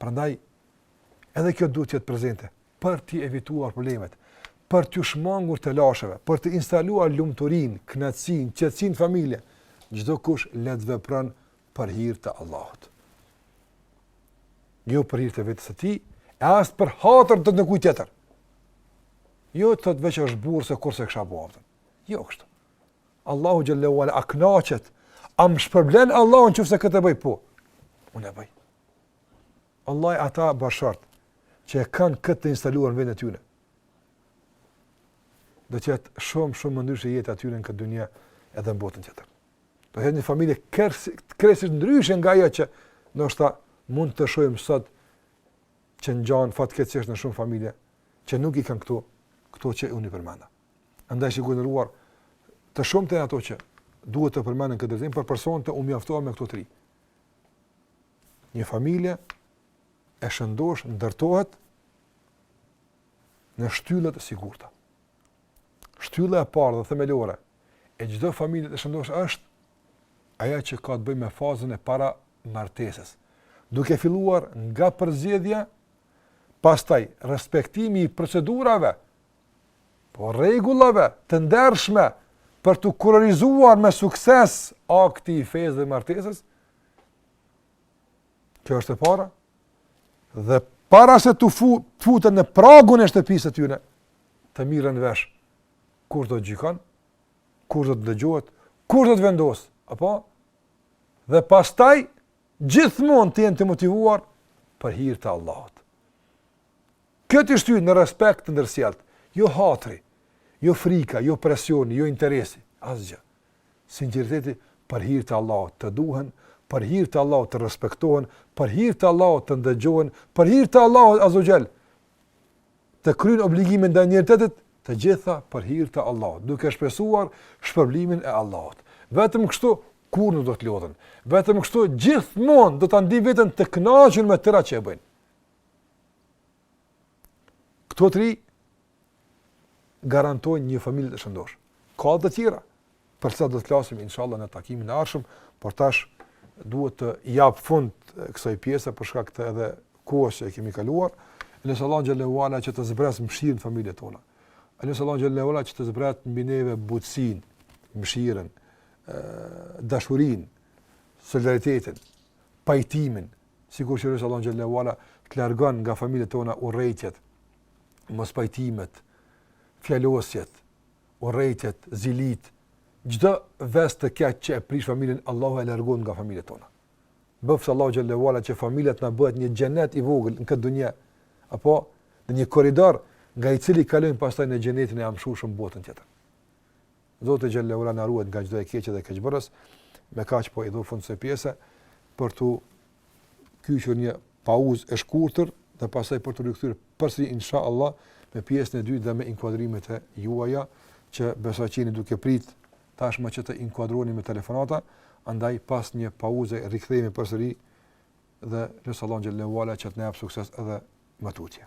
Prandaj edhe kjo duhet të jetë prezente për t'i evituar problemet, për t'iu shmangur telasheve, për të instaluar lumturinë, kënaqësinë, qetësinë në familje. Çdokush le të vepron për hir të Allahut. Jo për hir të vetes së tij, e as për hatër të dikujt tjetër. Jo të thotë veç që është burrë se kurrë s'e kisha bërë. Jo kështu. Allahu xhelle ue ala a knaqet? A më shpërblen Allahu në qoftë se këtë e bëj? Po. Unë e bëj. Wallahi ata bashkëshortë që e kanë këtë të instaluar në veten e tyre. Do të jetë shumë shumë më ndryshe jeta aty në këtë dynja edhe në botën tjetër. Do të jetë një familje krejtësisht ndryshe nga ajo që ndoshta mund të shohim sot që ngjan fatkeqësisht në shumë familje që nuk i kanë këto këto që unë përmenda. Andaj shikues të nderuar ka shumë ato që duhet të përmenden në këtë drejtim por për sot të mjaftohemi me këto tri. Një familje e shëndoshë ndërtohet në shtylla të sigurta. Shtylla e parë dhe themelore e çdo familjeje të shëndoshë është ajo që ka të bëjë me fazën e para martesës. Duke filluar nga përzgjedhja, pastaj respektimi i procedurave po rregullave të ndershme për t'u kurorëzuar me sukses akti i fejesës dhe martesës, kjo është e para, dhe para se të fu, futen në pragun e shtëpisë së tyre, të merren vesh, ku do të gjykohen, ku do të dëgjohet, ku do të vendos, apo? Dhe pastaj gjithmonë të jenë të motivuar për hir të Allahut. Kjo t'i shtyjë në respekt të ndërsjelltë, jo hatri, jo frika, jo presioni, jo interesi, asgjë. Sinqeriteti për hir të Allahut të duhen, për hir të Allahut të respektohen, për hir të Allahut të ndëgjohen, për hir të Allahut azze ue xhel të kryejnë obligime ndaj njëri-tjetrit, të gjitha për hir të Allahut, duke shpresuar shpërblimin e Allahut. Vetëm kështu kurrë nuk do të lodhen. Vetëm kështu gjithmonë do ta ndiejnë veten të kënaqur me atë që e bëjnë. Këto tri garantojnë një familje të shëndoshë. Ka edhe të tjera, për të cilat do të flasim, inshallah, në takimin e ardhshëm, por tash duhet t'i jap fund kësaj pjese, për shkak edhe kohës që e kemi kaluar, e lus Allahun xhele ue ala që të zbresë mëshirë në familjet tona, e lus Allahun xhele ue ala që të zbresë mbi neve butësinë, mëshirën, dashurinë, solidaritetin, pajtimin, Sikur që e lus Allahun xhele ue ala të largojë nga familjet tona urrejtjet, mospajtimet, fjalosjet, urrejtjet, zilitë, çdo ves të keq që e prish familjen Allahu e largon nga familjet tona. Bëftë Allahu xhele ue ala që familja të na bëhet një xhenet i vogël në këtë dunja apo në një korridor nga i cili kalojmë pastaj në xhenetin e amshueshëm në botën tjetër. Zoti xhelle ve ala na ruajt nga çdo e keqe dhe keqbërës. Me kaq po i japim fund kësaj pjese për tu kyçur një pauzë e shkurtër dhe pastaj për t'u rikthyer përsëri inshallah me pjesën e dytë dhe me inkuadrimet e juaja që besoj që jeni duke prit tashmë që të inkuadroni me telefonata, andaj pas një pauze rikthehemi përsëri dhe lus Allahun xhelle ve ala që të na jap sukses edhe më tutje.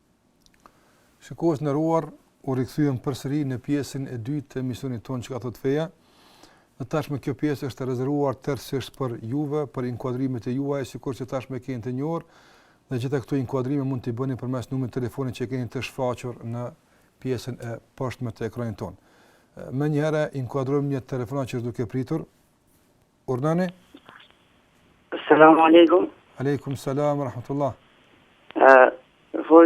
Shikues të nderuar, u rikthyem përsëri në pjesën e dytë të emisionit tonë Çka thotë feja. Dhe tashmë kjo pjesë është rezervuar tërësisht për juve, për inkuadrimet e juaja, sikur që tashmë e keni të njohur. Dhe të gjitha këto inkuadrime mund t'i bëni përmes numrit të telefonit që keni të shfaqur në pjesën e poshtme të ekranit tonë. Menjëherë inkuadrojmë një telefonat që është duke pritur. Urdhnoni. Selam aleikum. Aleikum selam rahmetullah. Ë, po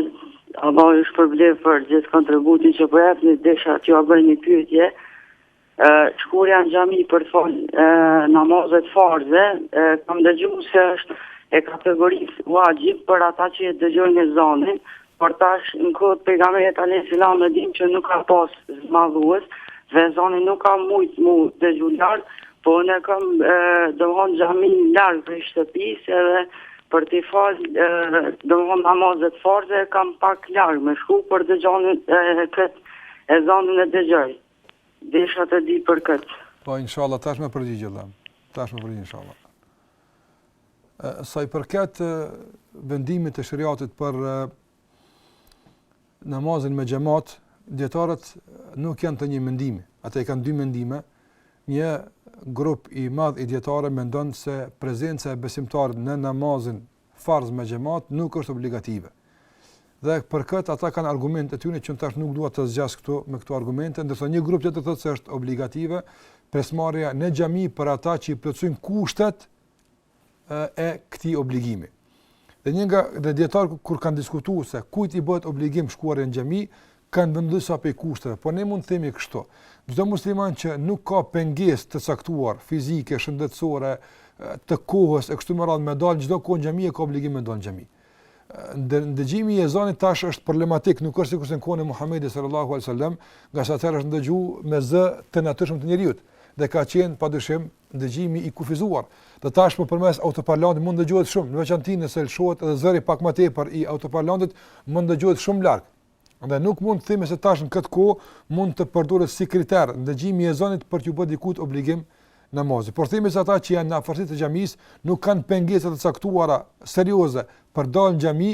Allah ju shpërbleftë për gjithë kontributin që po jepni, desha t'ju bëj një pyetje. Ë, shkuarja në xhami për t'i fal namazet farze, e, kam dëgjuar se është e kategorisë vaxhib për ata që e dëgjojnë ezanin, Por tash në kohë të pejgamberit alejhi selam e dim që nuk ka pas zmadhues, dhe ezani nuk ka mujt m'u dëgju larg, po unë kam domthon xhamin larg prej shtëpisë edhe për t'i fal domthon namazet farze kam pak larg me shku për të xhamin e kët ezanin e dëgjoj. Desha të di për kët. Po inshallah tash me përgjigje, Allah. Tash me përgjigje inshallah. Sa i përket vendimit të sheriatit për namazin me xhemat, dijetarët nuk janë të një mendimi. Ata i kanë dy mendime. Një grup i madh i dijetarëve mendon se prezenca e besimtarit në namazin farz me xhemat nuk është obligative. Dhe për këtë ata kanë argumente të tyre që tash nuk dua të zgjas këtu me këto argumente, ndërsa një grup tjetër thotë se është obligative pjesëmarrja në xhami për ata që i plotësojnë kushtet e këtij obligimi. Dhe një nga dhe dijetarët kur kanë diskutuar se kujt i bëhet obligim shkuarja në xhami, kanë vendu disa prej kushteve, por ne mund të themi kështu. Çdo musliman që nuk ka pengesë të caktuar fizike, shëndetësore, të kohës e kështu me radhë me dal çdo kohë në xhami e ka obligim me dal në xhami. Ndër ndëgjimi i ezanit tash është problematik, nuk është sikur në kohën e Muhamedit sallallahu alaihi wasallam, ngase atëherë është ndëgju me zë të natyrshëm të njeriut dhe ka qenë padyshim ndëgjimi i kufizuar. Dhe tashmë përmes autoparlantit mund të dëgjohet shumë, në veçanti nëse lëshohet edhe zëri pak më tepër i autoparlantit, mund të dëgjohet shumë larg. Dhe nuk mund të themi se tash në këtë kohë mund të përdoret si kriter ndëgjimi i ezanit për t'iu bë dikujt obligim namazi. Por themi se ata që janë në afërsi të xhamisë nuk kanë pengesa të caktuara serioze për t'dalë në xhami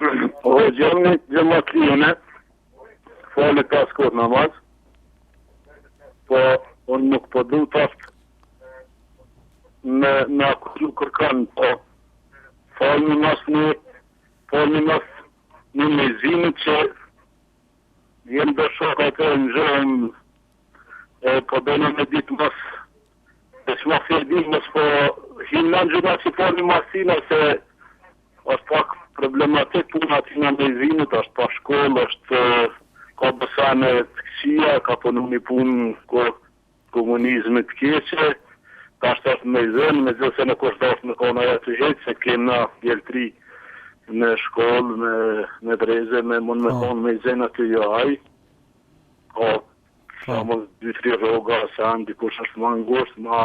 O gjëmë gjëmë më klione, falet të askot në mazë, po unë nuk po du të ashtë me në akutu kërkan, po falet në mazë në, falet në mazë në me zinë që jem dhe shok atë në gjëmë, e po dhe në me ditë mazë, e që ma fjerdi, mësë po hinë në gjëmë që falet në mazë sinë, se Është pak problematik puna atina mezinit, është pa shkollë, është ka besime të këqija, ka punu një punë kohë komunizmit të keqe, tash është mezin, megjithëse nuk është dashtë me kon ai aty hiç, se kem na djelt ri me shkollë, në në breze, me mund me kon mezin aty jo ai, ka, ka mos dy tri rroga, se andi kush është ma ngushtë, ma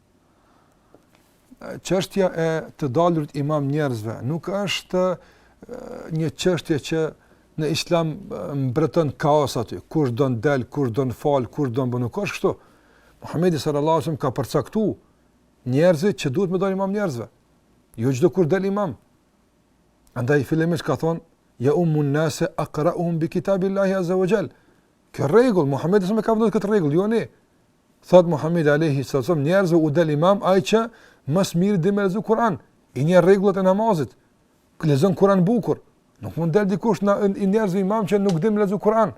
çështja e të dalurit imam njerëzve nuk është një çështje që në islam mbreton kaos aty, kush do të dal, kush do të fal, kush do të bën, nuk është kështu. Muhamedi sallallahu alaihi wasallam ka përcaktuar njerëzit që duhet të dalin imam njerëzve. Jo çdo kush del imam. Andaj fillimisht ka thon ja umun nase aqra'uhum bi kitabillahi azza wa jall. Ky rregull Muhamedi sal e ka vendu këtë rregull, jo ne. Thot Muhamedi alejhi selam njerëzve u del imam ai që më së miri di me lexu Kur'an, i njeh rregullat e namazit. Lexon Kur'an bukur. Nuk mund del dikush njerëzve imam që nuk din me lexu Kur'an.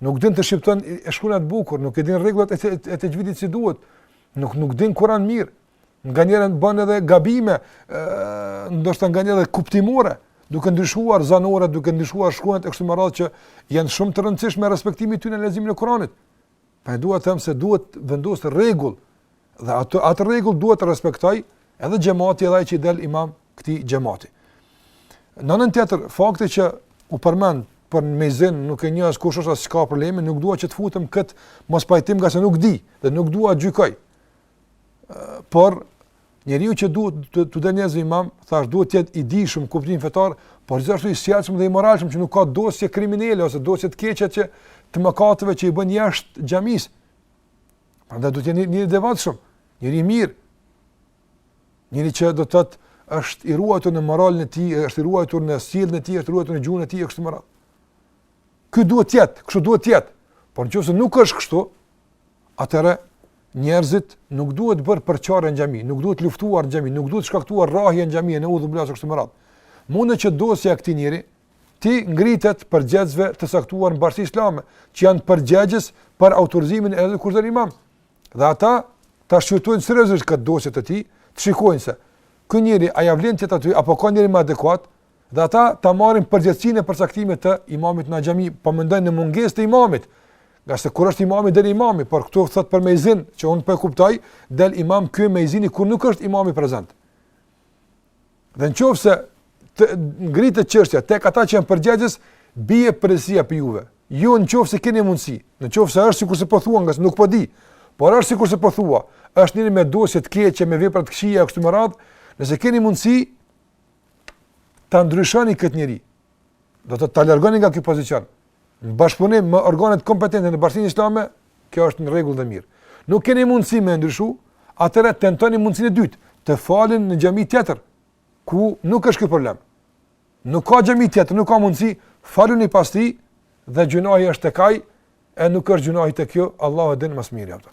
Nuk din të shqiptojë shkronjat bukur, nuk i din rregullat e e texhvidit si duhet. Nuk nuk din Kur'an mirë. Nganjëherë bën edhe gabime, ë ndoshta nganjëherë kuptimore, duke ndryshuar zanore, duke ndryshuar shkronja e kështu me radhë që janë shumë të rëndësishme respektimi i tyre në leximin e Kur'anit. Pra dua të them se duhet vendosur rregull dhe atë atë rregull duhet të respektoj edhe xhamati edhe ai që i del imam këtij xhamati. Në anën tjetër, fakti që u përmend për mezin nuk e njoh as kush është as çka problemi, nuk dua që të futem në këtë mospajtim ngase nuk di dhe nuk dua gjykoj. por njeriu që duhet të të dalë njerëzve imam, thash duhet të jetë i dijshëm në kuptim fetar, por gjithashtu i sjellshëm dhe i moralshëm që nuk ka dosje kriminale ose dosje të keqe që të mëkateve që i bën jashtë xhamisë. Prandaj duhet të jetë njeri i devotshëm, njeri i mirë. Njeri që do të thotë është i ruajtur në moralin e tij, është i ruajtur në sjelljen e tij, është i ruajtur në gjuhën e tij e kështu me radhë. Ky duhet të jetë, kështu duhet të jetë. Por nëse nuk është kështu, atëherë njerëzit nuk duhet bërë përçarje në xhami, nuk duhet luftuar në xhami, nuk duhet shkaktuar rrahje në xhami në udhë, bla, e kështu me radhë. Mundet që dosja e këtij njeri t'i ngritet përgjegjësve të caktuar në bashkësi islame, që janë përgjegjës për autorizimin e kush del imam. Dhe ata ta shqyrtojnë seriozisht këtë dosje të tij, të shikojnë se ky njeri a ja vlen të jetë aty apo ka njeri më adekuat, dhe ata ta marrin përgjegjësinë e përcaktimit të imamit në xhami, po mendojnë në mungesë të imamit. Ngase kur është imami del imami, por këtu thotë për myezin, që un po e kuptoj, del imam ky myezini kur nuk është imami prezent. Dhe në qoftë se të ngritet çështja, te këta që janë përgjegjës, bie përgjegjësia prej juve. Ju në qoftë se keni mundësi, në qoftë se është sikurse po thua, po ngase nuk po e di, po por është sikurse po thua, po është njeri me dosje të keqe, me vepra të këqija, kështu me radhë, nëse keni mundësi, ta ndryshoni këtë njeri, dhe ta largoni nga ky pozicion, në bashkëpunim me organet kompetente në bashkësinë islame, kjo është në rregull dhe mirë. Nuk keni mundësi me e ndryshu, atëherë tentoni mundësinë e dytë, të faleni në xhami tjetër ku nuk është ky problem. Nuk ka xhami tjetër, nuk ka mundësi, faluni pas tij dhe gjynahi është tek ai e nuk është gjynahi tek ju, Allahu e di më së miri atë.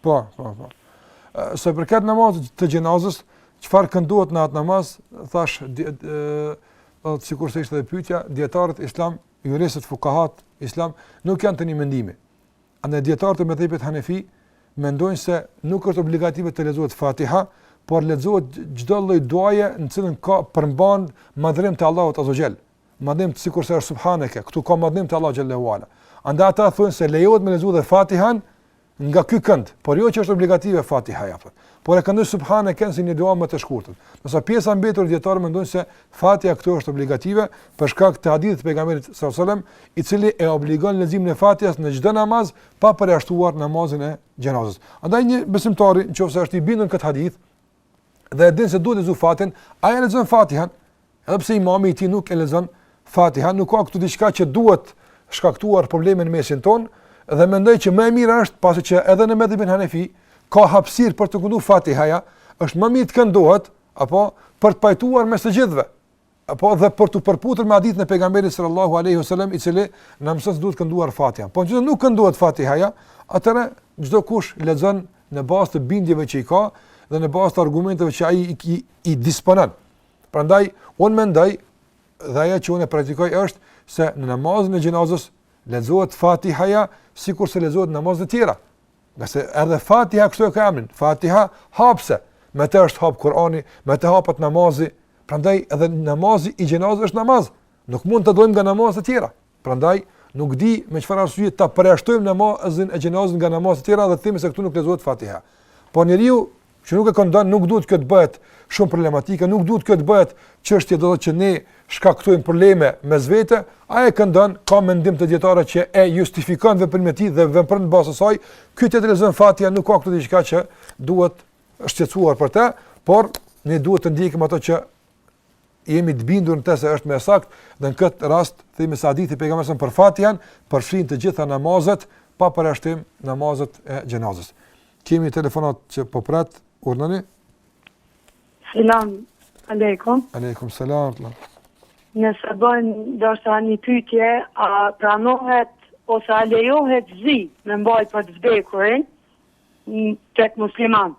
Po, po, po. Sa për këtë namaz të xhenazës, çfarë këndohet në atë namaz? Thashë, do të, sikurse ishte edhe pyetja, dijetarët islamë, juristët fukahat islamë nuk janë të një mendimi. Andaj dijetarët e medhhebit Hanefi mendojnë se nuk është obligative të lexohet Fatiha, por lexohet çdo lloj duaje në të cilën ka përmban madhërim të Allahut azze ve xhel. Madhërim sikurse është subhaneke, këtu ka madhërim të Allahut xhel-le ve ala. Andaj ata thonë se lejohet me lexuar Fatihan, nga ky kënd, por jo që është obligative Fatihaja. Por e këndojnë subhaneken si një dua më të shkurtër. Ndërsa pjesa e mbetur e dijetarëve mendojnë se Fatiha këtu është obligative për shkak të hadithit të pejgamberit sallallahu alajhi wasallam, i cili e obligon leximin e Fatihas në çdo namaz pa përjashtuar namazin e xhenazës. Andaj një besimtar në qoftë se është i bindur në këtë hadith, dhe e din se duhet të lexojë Fatihan, ai e lexon Fatihan, edhe pse imami i tij nuk e lexon Fatihan, nuk ka këtu diçka që duhet shkaktuar probleme në mesin tonë dhe mendoj që më e mira është pasi që edhe në medhhebin Hanefi ka hapësirë për t'u këndu Fatihaja, është më mirë të këndohet apo për të pajtuar mes të gjithëve. apo dhe për t'u përputhur me hadithin e pejgamberit sallallahu alaihi wasallam i cili na mëson se duhet kënduar Fatiha. Po nëse nuk këndohet Fatihaja, atëherë çdokush lexon në bazë të bindjeve që i ka dhe në bazë të argumenteve që ai i, i, i disponon. Prandaj unë mendoj dhe ajo që unë praktikoj është se në namazin e xhenazës lexohet Fatihaja sikurse lexohet në namazet e tjera. Nga se edhe fatiha kështu e ka emrin, fatiha hapëse, me të është hapë Kurani, me të hapet namazi, prandaj edhe namazi i xhenazes është namaz, nuk mund ta ndajmë nga namazet tjera, prandaj nuk di me çfarë arsye ta përjashtojmë namazin e xhenazes nga namazet tjera dhe të themi se këtu nuk lexohet fatiha. Por njeriu që nuk e këndon, nuk duhet kjo të bëhet shumë problematike, nuk duhet kjo të bëhet çështje do të thotë që ne të shkaktojmë probleme mes vete, ai e këndon, ka mendim të dijetarëve që e justifikon veprimin e tij dhe vepron bazë asaj, ky tjetri lexon fatihan, nuk ka këtu diçka që duhet shqetësuar për të, por ne duhet të ndjekim atë që jemi të bindur në të se është më e saktë, dhe në këtë rast, themi se hadithi i pejgamberit a.s. për fatihan, përfshin të gjitha namazet, pa përjashtim namazet e xhenazes. Kemi telefonatë që po pret, urdhëroni? Selam, aleikum. Aleikum, selam, urdhëroni. Nëse bën, do të doshta një pyetje, a pranohet, ose a lejohet zi, me mbajt për të vdekurin, tek muslimanët,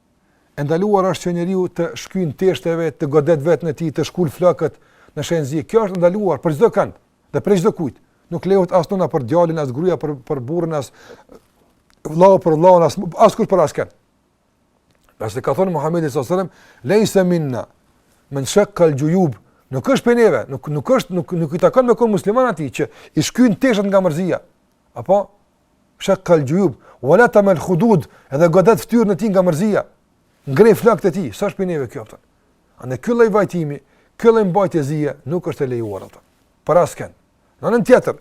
E ndaluar është që njeriu të shkyejë teshat e veta, të godet veten e tij, të shkulë flokët në shenjë zie. Kjo është e ndaluar për çdo kënd dhe për çdo kujt. Nuk lejohet as nëna për djalin, as gruja për, për burrin, as vlau për vlau, as, askush për askënd. Ngase ka thënë Muhammedi s.a.s. Lejse minna, men shekkal xhujub, nuk është prej neve, nuk, nuk, është, nuk, nuk i takon me konë musliman atij, që i shkyn teshat nga mërzia. Apo, Shakka al-juyub wa latama al-khudud, edhe godet fytyrën e tij nga mërzia. Ngre flokët e tij, as s'është prej neve kjo fare. Andaj ky lloj vajtimi, ky lloj mbajtje zie nuk është e lejuar. Për askënd. Në anën tjetër,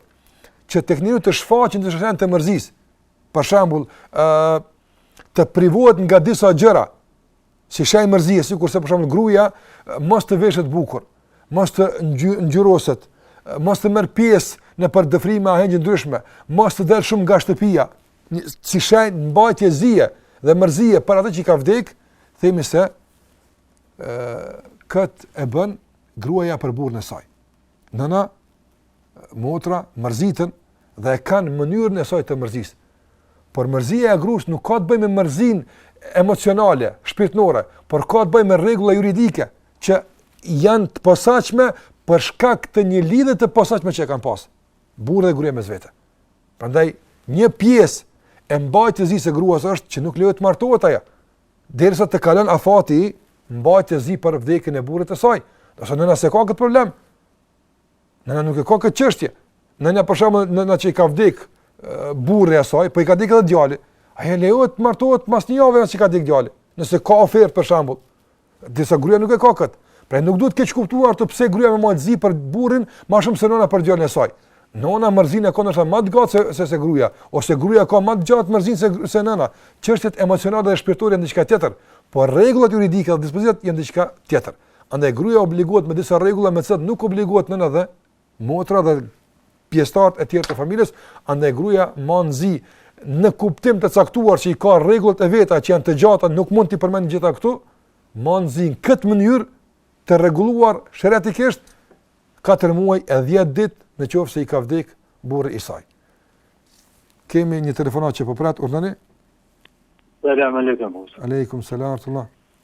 që tek njeriu të shfaqen disa shenja të mërzisë. Për shembull, ë të privohet nga disa gjëra, Si shej mërzie, sikurse për shembull gruja, mos të veshet bukur, mos të ngjyroset, mos të marrë pjesë nëpër dëfrime ahengje të ndryshme, mos të delë shumë nga shtëpia, si shej mbajtje zie dhe mërzie për atë që i ka vdek, themi se këtë e bën gruaja për burrin e saj. Nëna motra mërziten dhe e kanë mënyrën e saj të mërzisë. Por mërzia e grues nuk ka të bëjë me mërzinë emocionale, shpirtërore, por ka të bëjë me rregulla juridike që janë të posaçme për shkak të një lidhjeje të posaçme që kanë pas burri dhe gruaja mes vete. Prandaj një pjesë e mbajtjes së zisë së gruas është që nuk lejohet të martohet ajo. Derisa të kalon afati, mbajtja e zisë për vdekjen e burrit të saj. Do të thotë nëse ka këtë problem, Nëna nuk e ka këtë çështje. Nëna për shembull, nëna që i ka vdek burri i saj, po i ka vdek edhe djali. Asaj i lejohet të martohet pas një javë që ka vdek djali. Nëse ka ofertë për shembull, kurse gruaja nuk e ka këtë. Pra nuk duhet të keqkuptohet pse gruaja mban zi për burrin, më shumë se nëna për djalin e saj. Nëna mërzinë ka ndoshta më të gjatë se se, se gruaja, ose gruaja ka më të gjatë mërzinë se se nëna. Çështjet emocionale dhe shpirtore janë diçka tjetër, por rregullat juridike dhe dispozitat janë diçka tjetër. Andaj gruaja obligohet me disa rregulla me të cilat nuk obligohet nëna dhe motra dhe pjesëtarët e tjerë të familjes, andaj gruaja man zi në kuptim të caktuar që i ka rregullat e veta që janë të gjata, nuk mund t'i përmend gjitha këtu, man zi në këtë mënyrë të rregulluar sheriatikisht 4 muaj e 10 ditë në qoftë se i ka vdek burri i saj. Kemi një telefonat që po pret, urdhëroni? Selam alejkum. Alejkum selam, rahmetullah.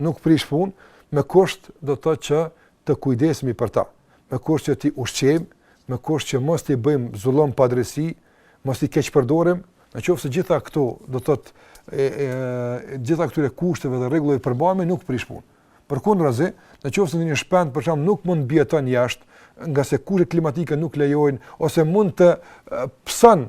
nuk prish punë, me kusht do të thotë që të kujdesemi për ta, me kusht që t'i ushqejmë, me kusht që mos t'i bëjmë zullum padrejtësi, mos t'i keqpërdorim, në qoftë se gjitha këto do të thotë e, e, e gjitha këtyre kushteve dhe rregullave përmbahemi nuk prish punë. Përkundrazi, në qoftë se një shpend për shembull nuk mund mbijeton jashtë, nga se kushtet klimatike nuk lejojnë ose mund të pëson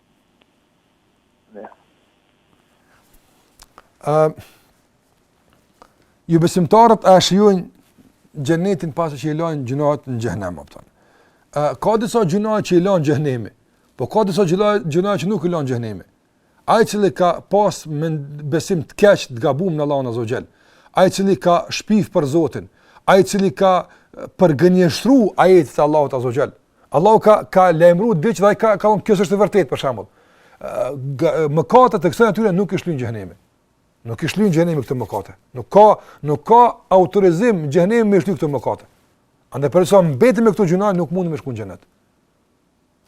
Uh, jobesimtarët a shijojnë xhenetin pasi që i lajnë gjynahet në xhehnem, apëton. Uh, ka disa gjynahe që i lan xhehnemi, po ka disa gjynahe që nuk i lan xhehnemi. Ai cili ka pas me besim të keq të gabuar në Allahun Azza ue Xhel, ai cili ka shpif për Zotin, ai cili ka përgënjeshtru ajetet e Allahut Azza ue Xhel, Allahu ka ka lajmëruar diç dhe ka ka thonë kjo është e vërtetë për shembull. Mëkatet e kësaj natyre nuk i shlyn xhehnemi. Nuk i shlyn xhehnemi këto mëkate. Nuk ka nuk ka autorizim xhehnemi me shly këto mëkate. Andaj për sa mbetim me këto gjynahe nuk mundem të shkojmë në xhenet.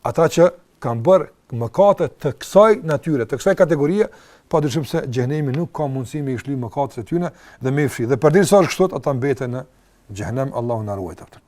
Ata që kanë bërë mëkate të kësaj natyre, të kësaj kategorie, pa dyshim se xhehnemi nuk ka mundësi me i shly mëkatet e tyre dhe me i fshi. Dhe përderisa është kështu, ata mbeten në xhehnem Allahu na ruajtë.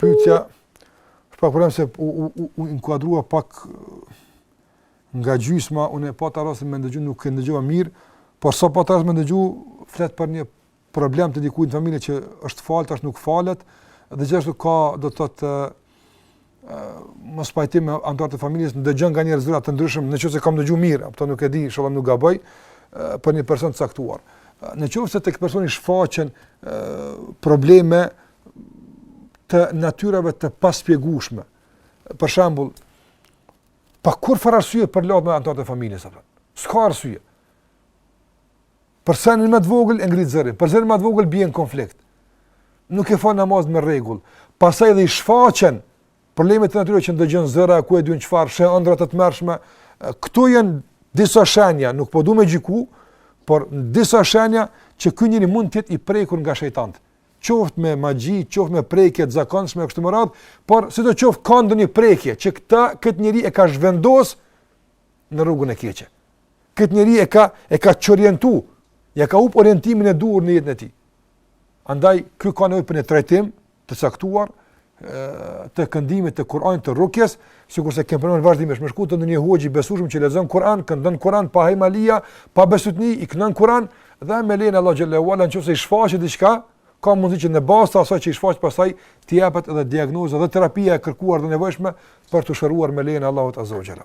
Pyetja, është pak problem se u u u u inkuadrua pak nga gjysma, unë e pata rastin me ndëgju, nuk e ndëgjova mirë, por sa pata rastin me ndëgju, flet për një problem të dikujt në familje që është falë, tash nuk falet, dhe gjithashtu ka, do të thotë, mos pajtim me anëtarët e familjes, ndëgjon nga njerëz zëra të ndryshëm, nëse kam ndëgju mirë, apo nuk e di, inshallah nuk gaboj, për një person të caktuar. Nëse tek personi shfaqen probleme të natyrave të pashpjegueshme. Për shembull, pa kurrfarë arsye përlahet me anëtarët e familjes apo. S'ka arsye. Për senin më të vogël e ngrit zërin, për senin më të vogël bie në konflikt. Nuk e fal namaz me rregull. Pastaj dhe i shfaqen probleme të natyrës që ndëgjon zëra ku e di unë çfarë, sheh ëndrra të tmerrshme. Këto janë disa shenja, nuk po du me gjyku, por disa shenja që ky njeri mund të jetë i prekur nga shejtani. qoftë me magji, qoftë me prekje të zakonshme kështu me radhë, por sidoqoftë ka ndonjë prekje që këtë këtë njeri e ka zhvendos në rrugën e keqe. Këtë njeri e ka e ka çorientu, ja ka hup orientimin e duhur në jetën e tij. Andaj ky ka nevojë për një trajtim të caktuar të këndimit të Kur'anit të rukjes, sikurse kem përmendur vazhdimisht, me shku te ndonjë hoxhë i besueshëm që lexon Kur'an, këndon Kur'an pa hajmalia, pa bestytni, i këndon Kur'an dhe me lejen e Allahut xhele ue ala nëse i shfaqet diçka, ka mundësi që në bazë të asaj që i shfaqet pastaj të jepet edhe diagnoza dhe terapia e kërkuar dhe e nevojshme për t'u shëruar me lejen e Allahut azze ue xhel.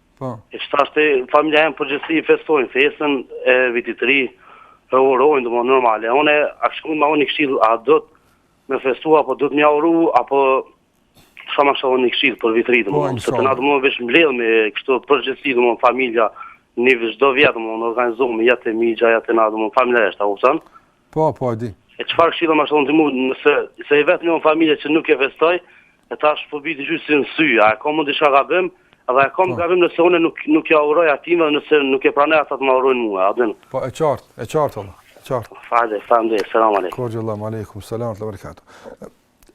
Po. E çështja është, familja jem në përgjithësi e festojnë, festën e vitit të ri, e urojnë, domethënë normale. Unë, a kishe mujt me m'dhanë një këshillë, a duhet me festu, apo duhet me ja uru, apo sa ma shumë një këshillë për vitin e ri, domethënë. Se të natë më vesh mbledhemi kështu në përgjithësi, domethënë familja, në çdo vjet, domethënë organizohet me jetë e migja, jetë e natë, dhe më familja e shtë, a u thënë? Po, po, e di. E çfarë këshille më jep ti mua, nëse se i vetëm në familje që nuk e festoj, e tash po bëj diçka si në sy, a e kam diçka gabim? A e kam po. gabim nëse unë nuk nuk ja uroj atyne dhe nëse nuk e pranoj ata të më urojnë mua, a din? Po, e qartë, e qartë vëlla, e qartë. Faleminderit, selam aleikum. Ue aleikum selam ue berekatuhu.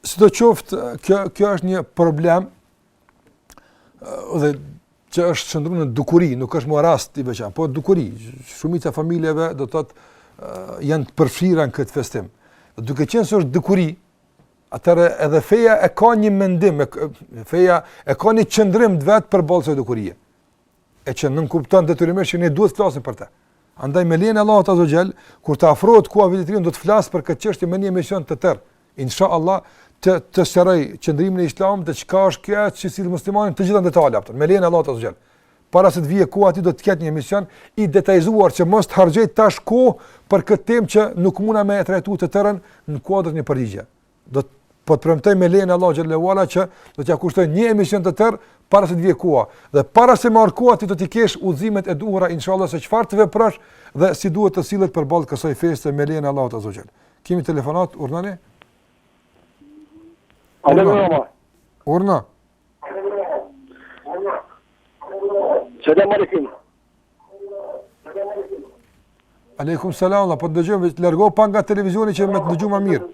Sidoqoftë, kjo kjo është një problem dhe që është shndërru në dukuri, nuk është më rast i veçantë, po dukuri, shumica e familjeve do të thotë janë të përfshira në këtë festim. Duke qenë se është dukuri, atërë edhe feja e ka një mendim, e, feja e ka një qëndrim të vet përballë kësaj dukurie. E që nënkupton detyrimisht që ne duhet të flasim për te. Andaj me lejen e Allahut azze ue xhel, kur të afrohet koha e vitit të ri, do të flas për këtë çështje me një emision të tërë, Insha Allah të të sqaroj qëndrimin e Islamit dhe çka është kjo që si e cilëson muslimanin të gjitha detalet ato. Me lejen e Allahut azze ue xhel. Para se të vijë koha ti do të kesh një emision të detajizuar që mos të harxhoj tash kohë për këtë temë që nuk muj me e trajtuar të tërën në kuadër të një përgjigje. Do të thotë po të premtoj me lejen e Allahut xhele ue ala që do t'ja kushtoj një emision të tërë para se të vijë koha. Dhe para se me ardh koha ti do të kesh udhëzimet e duhura inshallah se çfarë të veprosh dhe si duhet të sillesh përballë kësaj feste me lejen e Allahut azze ue xhel. Kemi telefonat, urdhnoni? Urdhno. Urdhno. Urdhno. Selam aleikum. Aleikum selam, po të dëgjojmë, largohu pak nga televizioni që me të dëgjojmë më mirë.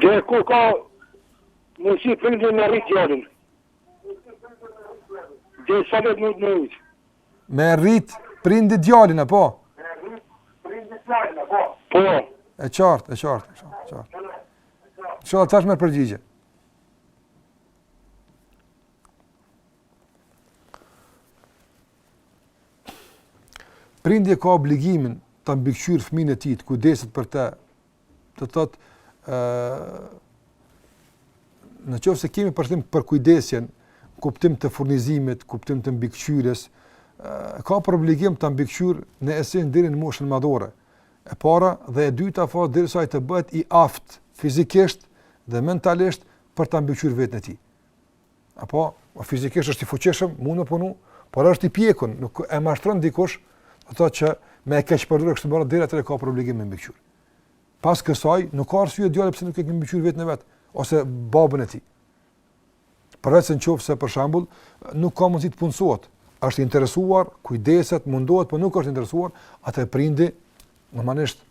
Deri ku ka mundësi prindi me rritë Deri sa vjet mund me rrit? Me rrit prindi djalin, apo? Me rrit prindi djalin, apo? Po. E qartë, e qartë, e qartë, e qartë. Inshallah tash me përgjigje. Prindi ka obligimin ta mbikqyrë fëmijën e tij, të kujdeset për të, Do të thotë ë në qoftë se kemi për përkujdesjen kuptim të furnizimit, kuptim të mbikëqyrjes, ka për obligim ta mbikëqyr në esencë deri në moshën madhore. E para dhe e dyta fazë derisa ai të bëhet i aftë fizikisht dhe mentalisht për ta mbikëqyr veten e tij. apo o fizikisht është i fuqishëm, mund të punon, por është i pjekun, nuk e mashtron dikush, do të thotë që me e keqpërdor e kështu me radhë deri atëherë ka për obligim me mbikëqyr. Pas kësaj nuk ka arsye djali pse nuk e ke mbikëqyr veten e vet ose babën e tij. Përveç në qoftë se për shembull nuk ka mundësi të punësohet, është interesuar, kujdeset, mundohet, por nuk është interesuar, atëherë prindi normalisht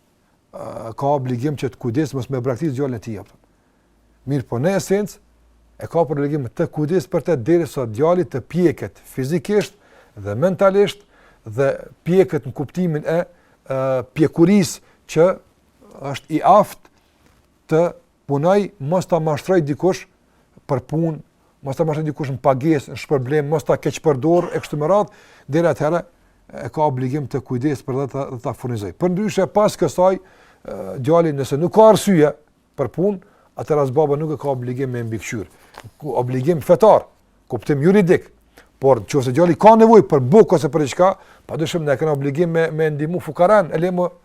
ka obligim që të kujdes mos me braktis djalin e tij apo. Mirëpo në esencë e ka për obligim të kujdes për të derisa djali të pjeket fizikisht dhe mentalisht dhe pjeket në kuptimin e pjekurisë që është i aftë të punoj mos ta mashtroj dikush për punë, mos ta mashtroj dikush në pagesë, në shpërblim, mos ta keqpërdor e kështu me radhë, deri atëherë e ka obligim të kujdes për të dhe ta furnizoj. Përndryshe pas kësaj djali nëse nuk ka arsye për punë, atëherë as baba nuk e ka obligim me mbikëqyr. Kuptim obligim fetar, kuptim juridik. Por nëse djali ka nevojë për bukë ose për diçka, padyshim ne kemi obligim me me ndihmu fukaran, e le mo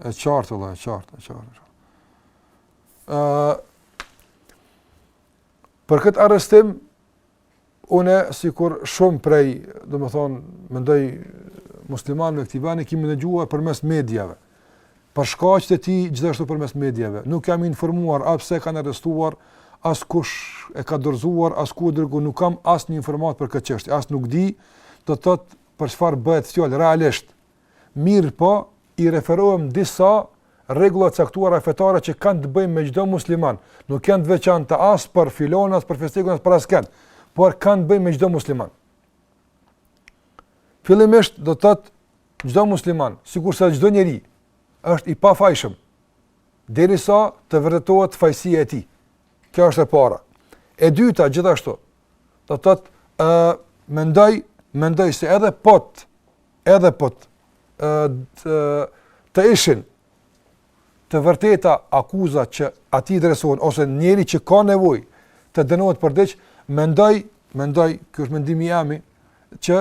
E qartë vëlla, e qartë, e qartë. Ë Për këtë arrestim unë sikur shumë prej, domethënë, mendoj muslimanëve të këtij vendi kemi dëgjuar përmes mediave. Për shkaqet e tij gjithashtu përmes mediave. Nuk jam informuar as pse e kanë arrestuar, as kush e ka dorëzuar, as ku e dërgu, nuk kam asnjë informatë për këtë çështje, as nuk di do të thotë për çfarë bëhet fjalë realisht Mirëpo, i referohem disa rregullave të caktuara fetare që kanë të bëjnë me çdo musliman, nuk janë të veçanta as për filanin, as për fistekun, as për askënd, por kanë të bëjnë me çdo musliman. Fillimisht do të thotë çdo musliman, sikurse çdo njeri është i pafajshëm derisa të vërtetohet fajësia e tij. Kjo është e para. E dyta gjithashtu, do të thotë ë mendoj mendoj se edhe po të edhe po të të, të ishin të vërteta akuzat që atij i adresohen, ose njeri që ka nevojë të dënohet për diç, mendoj, mendoj, kjo është mendimi jem, që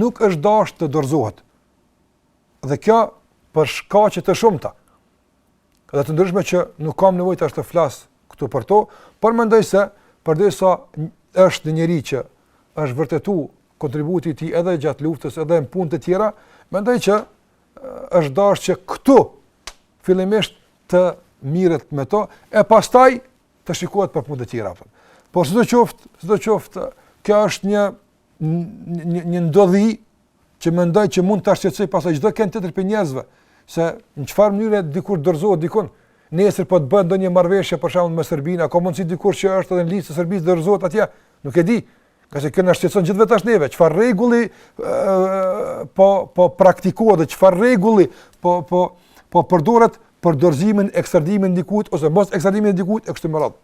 nuk është dasht të dorëzohet. Dhe kjo për shkaqe të shumta. dhe të ndryshme që nuk kam nevojë tash të flas këtu për to, por mendoj se përderisa është një njeri që është vërtetu kontributi i tij edhe gjatë luftës, edhe në punë të tjera, mendoj që është dashur që këtu fillimisht të miret me to e pastaj të shikohet për punë të tjera. Por sido qoftë, sido qoftë, kjo është një një një ndodhi që mendoj që mund ta shqetësojë pastaj çdokënd tjetër prej njerëzve se në çfarë mënyre dikush dorëzohet dikund. Nesër po të bëhet ndonjë marrëveshje për shembull me Serbinë, ka mundësi dikush që është edhe në listë të Serbisë dorëzohet atje. Nuk e di. Ngase kjo na shqetëson gjithëve tash neve, çfarë rregulli po po praktikohet dhe çfarë rregulli po po po përdoret për dorëzimin, ekstradimin e dikujt ose mosekstradimin e dikujt e kështu me radhë.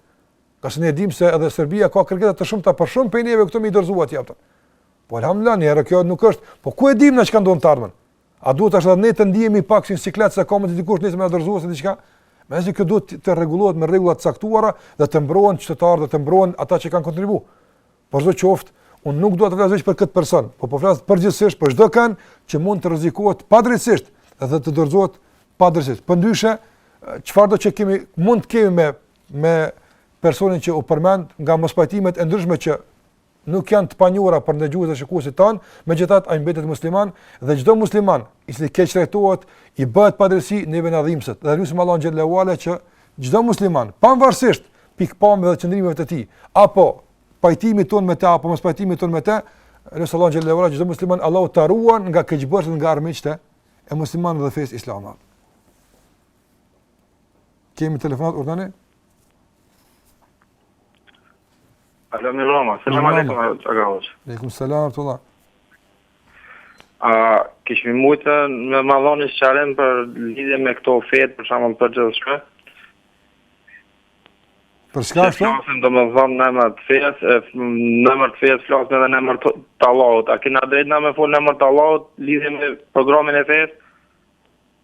Ngase ne dimë se edhe Serbia ka kërkesa të shumta për shumë prej neve këtu me i dorëzu atje. Po alhamdulillah, njëherë kjo nuk është, po ku e dimë na çka ndodh n'të ardhmen? A duhet tash edhe ne të ndihemi pak si siklet se ka mundësi dikush nis me na dorëzu se diçka? Mendoj kjo duhet të rregullohet me rregulla të caktuara dhe të mbrohen qytetarët dhe të mbrohen ata që kanë kontribuar. Por sido qoftë, unë nuk dua të flas vetëm për këtë person, po po flas përgjithsisht për çdokënd që mund të rrezikohet padrejtisht dhe të dorëzohet padrejtisht. Përndryshe, çfarëdo të kemi mund të kemi me me personin që u përmend nga mospajtimet e ndryshme që nuk janë të panjohura për ndëgjuesit e shikuesit tanë, megjithatë ai mbetet musliman dhe çdo musliman i cili keqtrajtohet i bëhet padrejtësi neve na dhimbset. Dhe lusim Allahun xhelle ue ala që çdo musliman, pavarësisht pikëpamjeve dhe qëndrimeve të tij, apo pajtimit tonë me të apo mospajtimit tonë me të, lusim Allahun xhelle ue ala çdo musliman Allahu ta ruajë nga keqbërësit nga armiqtë e muslimanëve dhe fesë islame. Kemi telefonatë urdhëroni? Alo, mirëmbrëma, selam aleikum, hoxhë. Aleikum, selam, rahmetullah. A, kishmi mujtë me ma dhënë sqarim për lidhje me këto fetë, për islamin për gjithçka? Për shka është? Flasim domethënë në emër të fesë, në emër të fesë flasim edhe në emër të Allahut. A kina drejt ne me fol në emër të Allahut, lidhje me programin e fesë?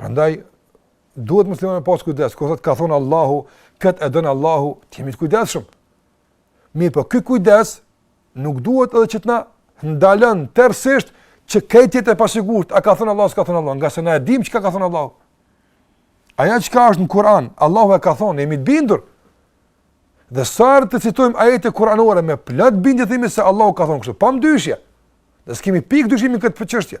Prandaj duhet muslimani të ketë kujdes, kur thotë ka thon Allahu, kët e don Allahu, të jemi të kujdesshëm. Mirëpo ky kujdes nuk duhet edhe që të na ndalon tërësisht që që të jetë e pasigurt, a ka thon Allahu, s'ka thon Allahu, ngase na e dimë çka ka thon Allahu. Ajo çka është në Kur'an, Allahu e ka thonë, jemi të bindur. Dhe sa herë të citojmë ajete kur'anore me plot bindje themi se Allahu ka thonë kështu, pa mëdyshje. Dhe s'kemi pikë dyshimi te kjo çështje.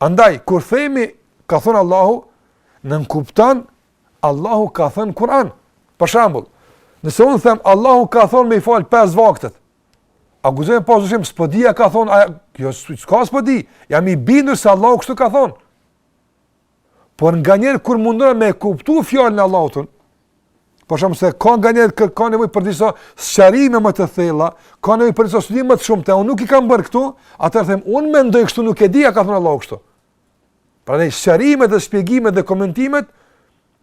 Andaj, kur themi, ka thënë Allahu, nënkupton, Allahu ka thënë në Kur'an. Për shembull, nëse unë them, Allahu ka thënë me i falë 5 vaktet, a guxojmë me pas dyshim, s'po di a ka thënë, a, jo, s'ka s'po di, jam i bindur se Allahu kështu ka thënë. Por nganjëherë, kur mundohem me kuptu fjalën e Allahut unë, Por shoh se ka nganjëherë ka nevojë për disa sqarime më të thella, ka nevojë për disa studime më të shumta, unë nuk i kam bërë këto, atëherë them, unë mendoj kështu nuk e di, a ka thënë Allahu kështu. Prandaj sqarimet dhe shpjegimet dhe komentimet,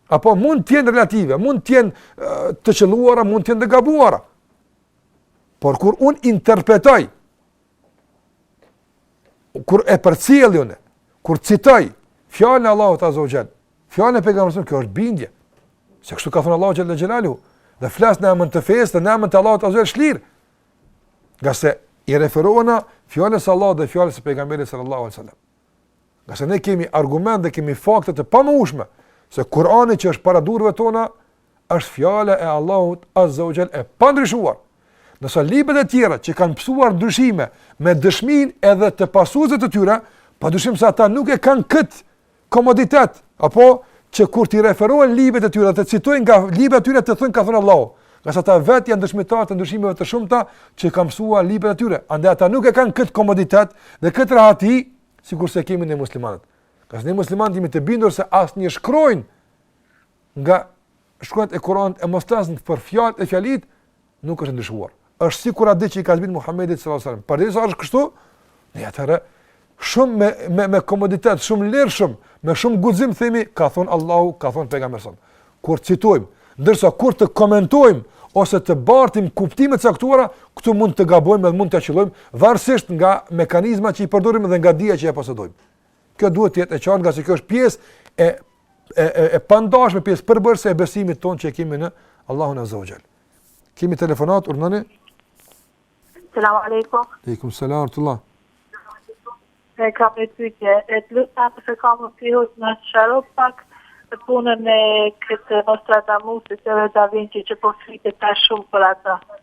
apo mund të jenë relative, mund të jenë të qëlluara, mund të jenë të gabuara. Por kur unë interpretoj, kur e përcjell unë, kur citoj fjalën e Allahut Azza wa Jall, fjalën e pejgamberit, kjo është bindje. Se kështu ka thënë Allahu Jalla Jalalu, dhe flas në emër të fesë, në emër të Allahut Azza wa Jall shlirë. Ngase i referohna fjalës së Allahut dhe fjalës së pejgamberit sallallahu alaihi wasallam. Ngase ne kemi argumente, kemi fakte të pamohueshme se Kurani që është para duarve tona është fjala e Allahut Azza wa Jall e pandryshuar. Ndërsa librat e tjera që kanë pësuar ndryshime me dëshminë edhe të pasuesve të tyre, pa dyshim se ata nuk e kanë këtë komoditet, apo që kur t'i referohen librave të tyre, të citojnë nga librat e tyre të thonë ka thënë Allahu. Ngase ata vetë janë dëshmitarë të ndryshimeve të shumta që kanë pësuar librat e tyre. Andaj ata nuk e kanë këtë komoditet dhe këtë rahati, sikurse kemi ne muslimanët. Ngase ne muslimanët jemi të bindur se asnjë shkronjë nga shkronjat e Kur'anit e mos flasim për fjalët e fjalitë, nuk është ndryshuar. Është sikur atë ditë që i ka zbritur Muhamedit sallallahu alajhi wasallam. Përderisa është kështu, ne atëherë shumë me me me komoditet, shumë lirshëm, me shumë guxim themi ka thon Allahu, ka thon pejgamberi sallallahu alajhi wasallam. Kur citojmë, ndërsa kur të komentojmë ose të bartim kuptime të caktuara, këtu mund të gabojmë dhe mund t'ia qëllojmë varësisht nga mekanizmat që i përdorim dhe nga dija që e posedojmë. Kjo duhet të jetë e qartë, nga se kjo është pjesë e e e, e pandashme pjesë përbërëse e besimit tonë që e kemi në Allahun Azza wa Jall. Kemi telefonat urdhnoni? Selam aleikum. Aleikum selam rahmetullah. E kam një pyetje, e të lutem po se kam të pyt na sqaro pak të punën me këtë Nostradamus e të Vinci që po flitet tash shumë për ata.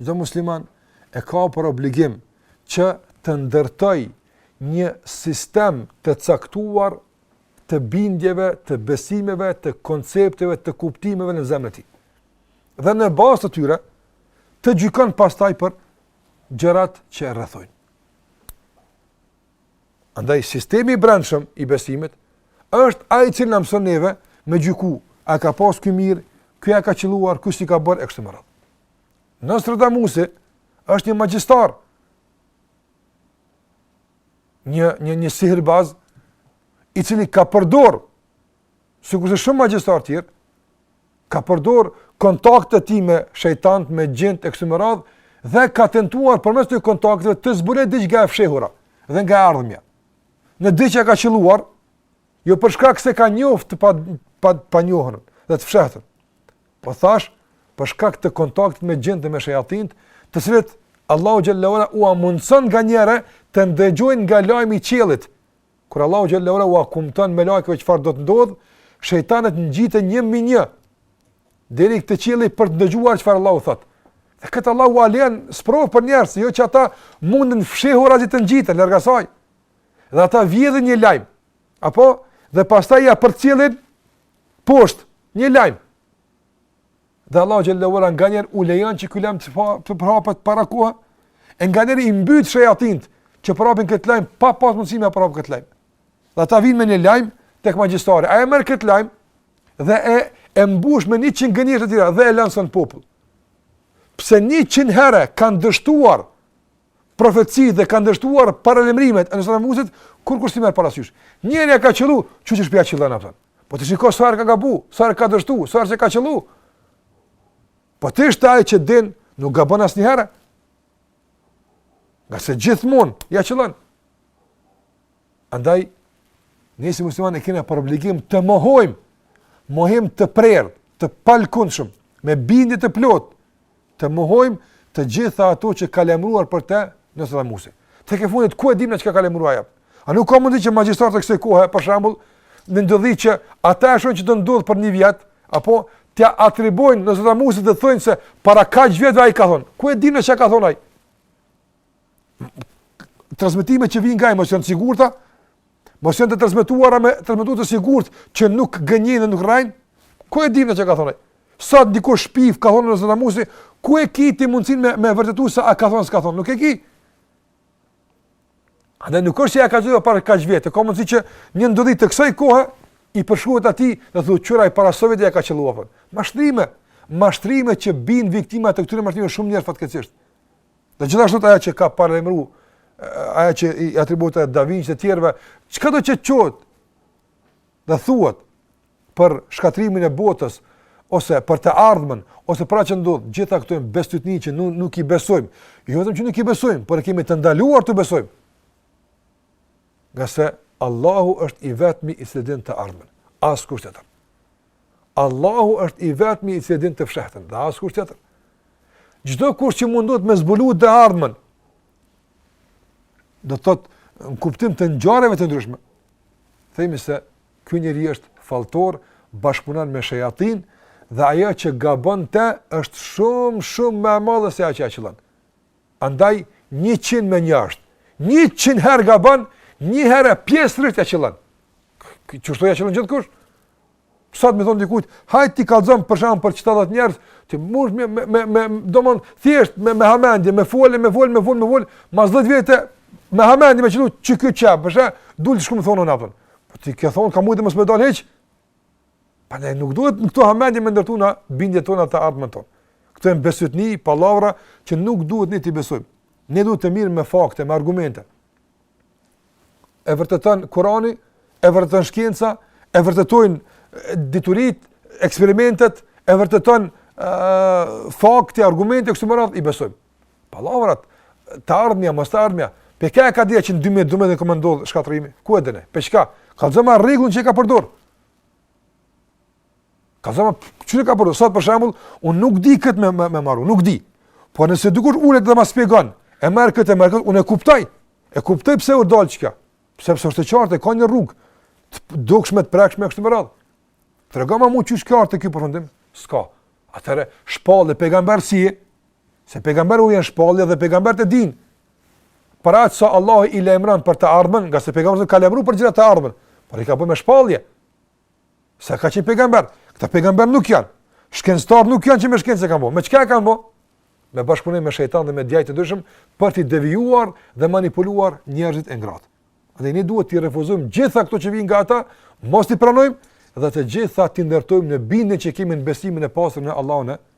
Çdo musliman e ka për obligim që të ndërtoj një sistem të caktuar të bindjeve, të besimeve, të koncepteve, të kuptimeve në zemrën e tij. Dhe në bazë të tyre të gjykon pastaj për gjërat që e rrethojnë. Andaj sistemi i brendshëm i besimit është ai që na mëson neve me gjyku, a ka pas ky mirë, ky ja ka qëlluar, ky si ka bërë e kështu me radhë. Nostradamusi është një magjistar, një, një, një sihirbaz, i cili ka përdor, sikurse shumë magjistar tjerë, ka përdor kontaktet e tij me shejtant, me xhint, e kështu me radhë, dhe ka tentuar përmes atyre kontakteve të zbuloj diçka nga e fshehura dhe nga e ardhmja. Në diçka ka qëlluar, jo për shkak se ka njoft të pa, pa, panjohurën dhe të fshehtën. Po thash, për shkak të kontaktit me xhinët dhe me shejatinë, të cilët Allahu xhelle ve ala u mundëson nganjëherë të ndëgjojnë nga lajmi i qiellit. Kur Allahu xhelle ve ala u kumton melaikëve çfarë do të ndodh, shejtanët ngjiten një mbi një deri te qielli për të ndëgjuar çfarë Allahu thot. Dhe këtë Allahu e len sprovë për njerëz, jo që ata munden fshehur as të ngjiten larg asaj. Dhe ata vjedhin një lajm. Po dhe pastaj ja përcjellin Poshtë, një lajm. Dhe Allahu xhelle ve ala nganjëherë u lejon që ky lajm të përhapet para kohe, e nganjëherë i mbyt shejatinët që përhapin këtë lajm, pa pas mundësi me përhap këtë lajm. Dhe ata vijnë me një lajm tek magjistari. Ai e merr këtë lajm dhe e, e mbush me njëqind gënjeshtra të tjera dhe e lanson në popull. Pse njëqind herë kanë dështuar profecitë dhe kanë dështuar paralajmërimet e Nostradamusit, kurrkush s'i merr parasysh. Një herë ja ka qëllu, qysh po ja qëllon ato. Po ti shiko sa herë ka gabu, sa herë ka dështu, sa herë ja ka qëllu. Po të ishte ai që din, nuk gabon asnjëherë. Ngase gjithmonë ja qëllon. Andaj, ne si musliman e kena për obligim të mohojmë, mohim të prerë, të palëkundshëm, me bindje të plot, të mohojmë të gjitha ato që ka lajmëruar për to Nostradamusi. Tekefundit, ku e dim ne çka ka lajmëruar ai? A nuk ka mundësi që magjistarët e kësaj kohe, për shembull, një ndodhi që ata e shohin që të ndodhë për një vjetë, apo t'ja atribuojnë Nostradamusit dhe thonë se para kaq vjetëve ai ka thënë. Ku e dim ne çka thënë ai? transmetime që vijnë nga ai, a janë të sigurta, a janë të transmetuara me transmetues të sigurt që nuk gënjejnë dhe nuk rrajnë. Ku e din që ka thonë ai? Sot dikush shpif ka thonë Nostradamusi, ku e ke ti mundsinë me me vërtetu se a ka thonë s'ka thonë? Nuk e ke. A dhe nuk është se ja ka thënë para kaq vjet, ka mundsi që një ndodhi të kësaj kohe i përshkruhet atij dhe thotë qyra i para sa vjet ja ka qelluar. Mashtrime, mashtrime që bin viktima të këtyre mashtrimeve shumë njerëz fatkeqësisht. Dhe gjithashtu ajo që ka paralajmëruar, ajo që i atribuohet Da Vinçit e të tjerëve, çka do të thotë? Dhe thuhet për shkatrimin e botës ose për të ardhmen ose për ça ndodh, gjitha këto janë bestytni që nuk nuk i besojmë. Jo vetëm që nuk i besojmë, por e kemi të ndaluar të besojmë. Ngase Allahu është i vetmi i cili din të ardhmen. Askush tjetër. Allahu është i vetmi i cili din të fshehtën, dhe askush tjetër. Çdokush që mundohet me zbulu të ardhmen, do thotë, në kuptim të ngjarjeve të ndryshme. Themi se ky njeri është falltor, bashkëpunon me shejatinë dhe ajo që gabon te është shumë shumë më e madhe se ajo që ja qëllon. Andaj, njëqind me një është. Njëqind herë gabon, një herë pjesërisht ja qëllon. Qashtu ja qëllon gjithkush. Sot me i thonë dikujt, hajt ti kallzom për shembull për qeta dhetë njerëz, ti mund me, me, me, me domethënë thjesht me, me hamendje, me folë, me folë, me folë, me folë, mas dhetë vjete, me hamendje me qëllu, që kjo qe po, për shembull, dul çka kam thonë në nabëtën. Po ti ke thonë, ka mujtë e mos me dalë hiç, Prandaj nuk duhet në këto hamendje me ndërtu na bindjet tona, të ardhmen tonë. Këto janë bestytni, pallavra, që nuk duhet ne t'i besojmë. Ne duhet të mirremi me fakte, me argumente. E vërteton Kurani, e vërteton shkenca, e vërtetojnë diturit, eksperimentet, e vërteton fakte, argumente, kështu me radhë, i besojmë. Pallavrat, të ardhmja, mos të ardhmja. Prej ka e ka dit ai që në 2012 ka me ndodh shkatërrimi? Ku e din? Prej çka? Kallzoma rregullën që e ka përdor. Kallzoma qysh e ka përdor. Sot për shembull, un nuk di kët me me, me maru, nuk di. Po nëse dikush ulet dhe ma spjegon, e marr këtë, e marr këtë, un e kuptoj. E kuptoj pse u dal çka. Sepse është e qartë, ka një rrugë të dukshme të prekshme kështu me radhë. Tregoma mu qysh ka ardhë ky përfundim? S'ka. Atëherë shpall pejgamberësi, Se pejgamberëve u vjen shpallje dhe pejgamberët e dinë. Për arsye se Allahu i lajmëron për të ardhmen, ngase pejgamberi ka lajmëru për gjëra të ardhmes, por i ka bo me shpallje. Se ka qenë pejgamber, këta pejgamber nuk janë. Shkencëtarë nuk janë që me shkencë e kanë bo. Me çka e kanë bo? Me bashkëpunim me shejtan dhe me djaj të ndryshëm për t'i devijuar dhe manipuluar njerëzit e ngratë. Dhe ne duhet t'i refuzojmë gjitha këto që vijnë nga ata, mos t'i pranojmë dhe të gjitha t'i ndërtojmë në bindjen që kemi në besimin e pastër në Allahun e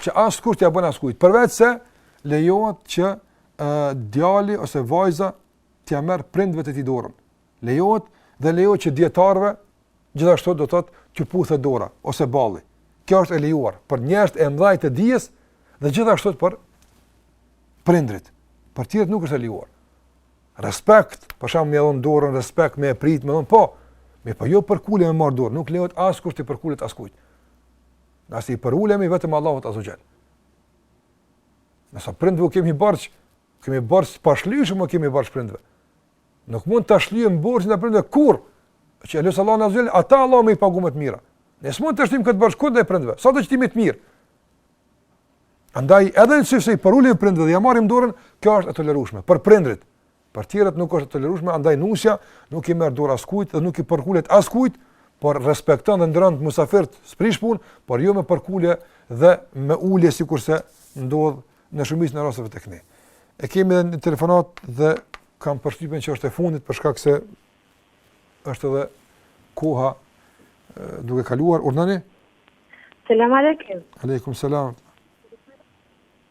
që askush t'ja bën askujt, përveç se lejohet që e, djali ose vajza t'ja merr prindve të tij dorën. Lejohet dhe lejohet që dijetarve gjithashtu do të thotë t'ju puthë dora ose balli. Kjo është e lejuar për njerzit e mdhaj të dijes dhe gjithashtu për prindrit. Për tjerët nuk është e lejuar. Respekt, për shembull me dhënë dorën, respekt me e pritë, me dhënë po, me po jo përkulje me marrë dorë, nuk lejohet askush t'i përkulet askujt. ngase i përulemi vetëm Allahut Azza Jall. Nëse prindve u kemi borxh, kemi borxh të pashlyeshëm, u kemi borxh prindve. Nuk mund ta shlyejmë borxhin e prindve kurr. Që Allahu Allahu Azza Jall, ata Allahu me i pagu me të mira. Ne s'mund ta shlyejmë këtë borxh kundrejt prindve, sado të jemi të mirë. Andaj edhe nëse i përulemi prindve dhe ja marrim dorën, kjo është e tolerueshme për prindrit. Për tjerët nuk është e tolerueshme, andaj nusja nuk i merr dorë askujt dhe nuk i përkulet askujt, por respekton dhe ndron musafirët, s'prish punë, por jo me përkulje dhe me ulje sikurse ndodh në shumicën e rasteve tek ne. E kemi edhe një telefonat dhe kam përshtypjen që është e fundit për shkak se është edhe koha duke kaluar. Urdhnoni? Selam aleikum. Aleikum selam.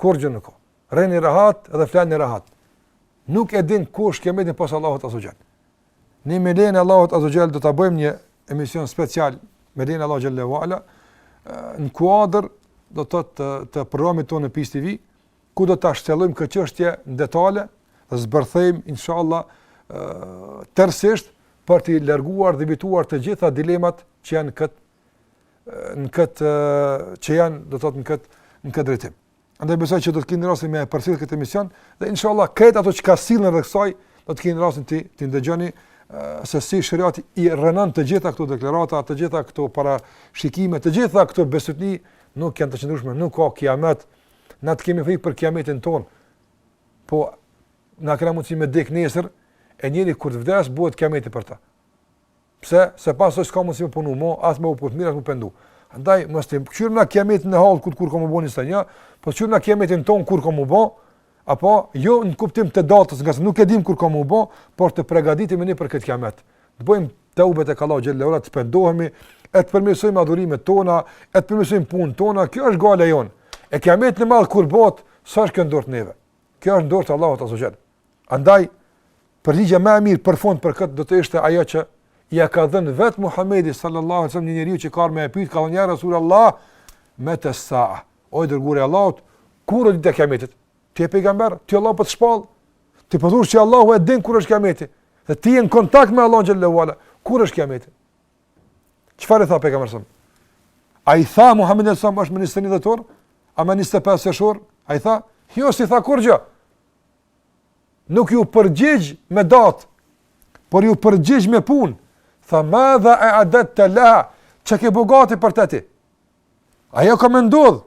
Kurgjë nuk ka. Rrini rehat dhe flani rehat. Nuk e din kush kiametin pos Allahut azza xal. Ne me lejen Allahut azza xal do ta bëjmë një emision special me lejen Allahut xhalla wala në kuadër do të thotë, të programit tonë në Peace TV ku do ta shtjellojmë këtë çështje në detale dhe zbërthejmë inshallah tërësisht për të larguar dhe evituar të gjitha dilemat që janë këtë në këtë që janë do të thotë në këtë në këtë drejtim. Andaj besoj që do të keni rastin me përcjell këtë emision dhe inshallah këtë ato që ka sillen rreth kësaj do të keni rastin t'i t'i ndëgjoni se si shëriati i rrënon të gjitha këto deklarata, të gjitha këto parashikime, të gjitha këto bestytni, nuk janë të qëndrushme, nuk ka kiamet, na të kemi frikë për kiametin tonë. Po na kena mundësi me dek nesër e njeri kur të vdes bëhet kiameti për ta. Pse? Se pas saj s'ka mundësi me punu më, as me u putë mirë, as me u pendu. Andaj, mos të këqyrim na kiametin e madh këtë kur ka me u bo një sënja, po këqyrim na kiametin tonë kur ka me u bo, apo jo në kuptim të datës, ngase nuk e dim kur ka me u bo, por të pregaditemi ne për këtë kiamet. Të bojmë teube tek Allahu xhelle ve ala, të pendohemi, e të përmjësojmë adhurimet tona, e të përmjësojmë punët tona, kjo është gajle jonë. E kiameti i madh kur bohet, s'është kjo n'dorë t'neve. Kjo është n'dorë të Allahut azza xal. Andaj përgjigja më e mirë për fund për këtë do të ishte ajo që ia ka dhënë vet Muhamedi sallallahu alaihi wasallam një njeriu që ka ardh me e pyet, ka thënë ja Rasul Allah meta sa'a. O i dërguar i Allahut, kur o dita e kiametit? Ti je pejgamber, ty Allahu po të shpall. Ti po thosh se Allahu e din kur është kiameti. Dhe ti je në kontakt me Allahun xhallahu ala. Kur është kiameti? Çfarë i tha pejgamberi? A i tha Muhamedi se është më 21 dhjetor? A më 25 qershor? A i tha? Jo, s'i tha kurgjë. Nuk ju përgjigj me datë, por ju përgjigj me punë. Tha madha a'dadte leha, çka ke bo gati për te ti. Ajo ka me ndodhë.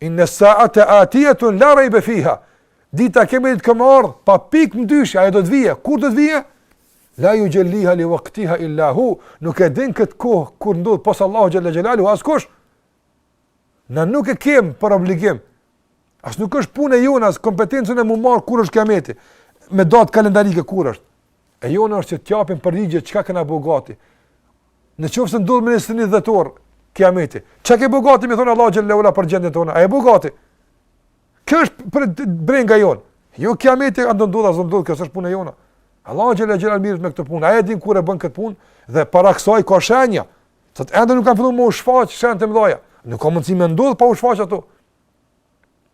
Inna sa'ate atiyatun la rayba fiha. Dita e Kiametit ka me ardh, pa pikë dyshe, ajo do të vijë. Kur do të vijë? La yujalliha li waqtiha illa hu. Nuk e din kët kohë kur ndodh pos Allahu xhelle xhelaluhu askush. Na nuk e kem për obligim. As nuk është punë jona, as kompetencë me u marr kur është Kiameti. Me datë kalendarike kur është? E jona është që të japim përgjigje çka kena bo gati. Në qoftë se ndodh më 21 dhjetor kiameti. Çka ke bo gati me i thon Allahut xhelle ue ala për gjendën tona? A je bo gati? Kjo është pra brenga jonë. Jo kiameti a ndodh a s'ndodh, kjo s'është puna jona. Allahu xhelle ue ala merret me këtë punë. Ai e din kur e bën këtë punë dhe para kësaj ka shenja. Sot ende nuk kanë filluar me u shfaq shenjat e mëdha. Nuk ka mundësi me ndodh pa u shfaq ato.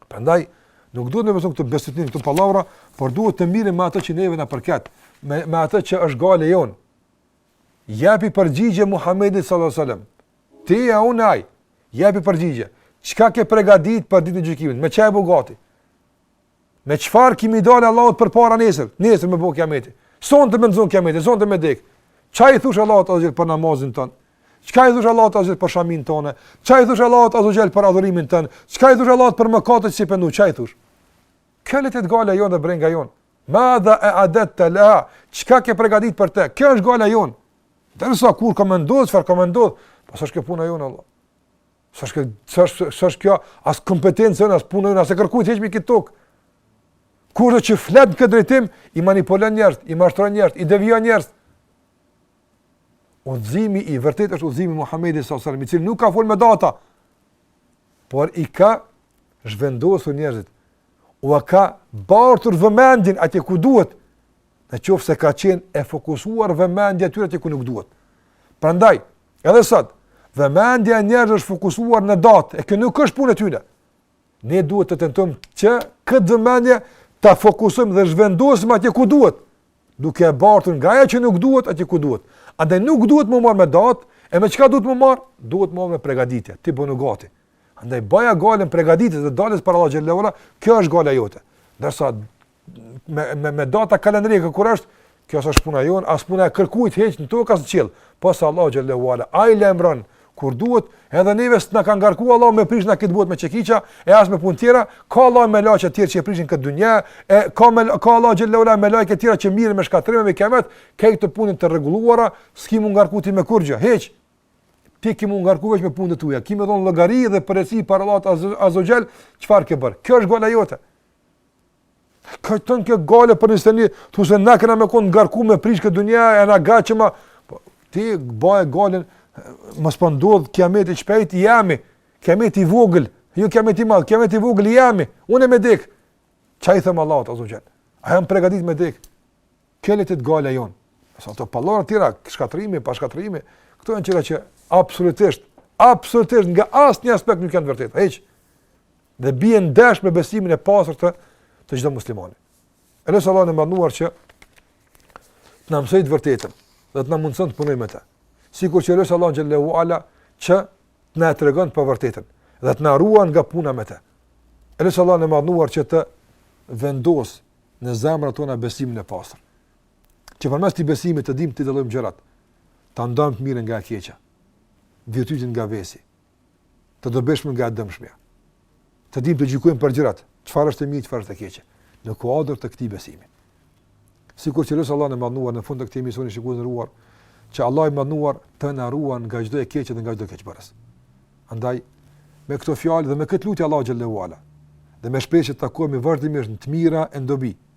Prandaj nuk duhet të besojmë këto bestytni, këto pallavra, por duhet të merremi me atë që neve na përket, me me atë që është gajle jonë. Jepi përgjigje Muhamedit sallallahu alajhi wasallam. Ti, unë, ai. Jepi përgjigje. Çka ke përgatitur për ditën e gjykimit? Me çfarë je bo gati? Me çfarë ke me i dalë Allahut përpara nesër? Nesër me u bo kiameti. Sonte me t'zon kiameti, sonte me dek. Çka i thush Allahut azze ue xhel për namazin tond. Çka i thush Allahut azze ue xhel për shamin tonde? Çka i thush Allahut azze ue xhel për adhurimin tond? Çka i thush Allahut për mëkatet që s'je pendu? Çka i thush? Kjo le të jetë gajla jonë dhe brenga jonë. Madha a'dadte leha, çka ke pregatit për te, kjo është gajla jonë. Ndërsa kur ka me ndodhë, çfarë ka me ndodhë, po s'është kjo puna jonë, Allah. S'është, s'është, s'është kjo as kompetencë jona, as puna jonë, as e kërkujt hiç mbi këtë tokë. Kushdo që flet në këtë drejtim, i manipulon njerëzit, i mashtron njerëzit, i devijon njerëzit. Udhëzimi i vërtetë është udhëzimi i Muhamedit sallallahu alajhi wasallam, i cili nuk ka fol me data, por i ka zhvendosur njerëzit. Ua ka bartur vëmendjen atje ku duhet, në qoftë se ka qenë e fokusuar vëmendja e tyre atje ku nuk duhet. Prandaj, edhe sot, vëmendja e njerëzve është fokusuar në datë, e kjo nuk është punë e tyre. Ne duhet të tentojmë që këtë vëmendje ta fokusojmë dhe zhvendosim atje ku duhet, duke e bartur nga ajo që nuk duhet atje ku duhet. Andaj nuk duhet me u marrë me datë, e me çka duhet me u marrë? Duhet me u marrë me pregatitje, ti bënu gati. Andaj, baja gajlen pregatitjes dhe daljes para Allahut xhelle ue ala, kjo është gajla jote. Ndërsa, me, me, me data kalendarike, kur është, kjo s'është puna jonë, as puna e kërkujt hiç në tokë as në qiell. Pos Allah xhelle ue ala, ai lajmron, kur duhet, edhe neve s'na ka ngarku Allahu me prish na këtë botë me çekiça, e as me punë tjera, ka Allahu melaqe të tjerë që e prishin këtë dynjë, e ka me ka Allahu xhelle ue ala melaqe të tjera që merren me shkatërrim me kijamet, e ka këtë punën të rregulluara, s'ki me u ngarku ti me kurrgjë, hiç. Ti ki me u ngarku vetëm me punët e tua, ki me dhon llogari dhe përgjegjësi para Allahut azze ue xhel, çfarë ke bër? Kjo është gajla jote. Mos të të në kjo gajle për nesër se na kena me konë ngarku me prish këtë dunja e ne gaqë ma, po, ti baje gajlen, mos po ndodh kijameti shpejt, i jemi, kijameti i vogël, jo jo kijameti i madh, kijameti i vogël, i jemi, unë e me dek, çka i them Allahut azze ue xhel, a jam përgatit me dek, kjo le të jetë gajle jonë, se ato pallavra tjera, shkatrimi, pa shkatrimi, këto janë gjëra që absolutisht, absolutisht nga asnjë aspekt nuk janë të vërteta, hiç, dhe bien ndesh me besimin e pastër të të çdo muslimani. E lus Allahun e madhëruar që të na mëson të vërtetën dhe të na mundëson të punojmë me të. Sikur që lus Allahun xhelle ue ala që të na e tregon të pavërtetën dhe të na ruan nga puna me të. E lus Allahun e madhëruar që të vendos në zemrat tona besimin e pastër. Që përmes atij besimi të dimë të dallojmë gjërat, të ndajmë të mirën nga e keqja, virtytin nga vesi, të dobishmen nga e dëmshmja. Të dimë të gjykojmë për gjërat, çfarë është e mirë, çfarë është e keqe, në kuadër të këtij besimi. Sikur që e lus Allahun e madhëruar në fund të këtij emisioni shikues të nderuar, që Allahu i madhëruar të na ruan nga çdo e keqe dhe nga çdo keqbërës. Andaj me këto fjalë dhe me këtë lutje Allahut xhelle ue ala dhe me shpresë që të takohemi vazhdimisht në të mira e në dobi.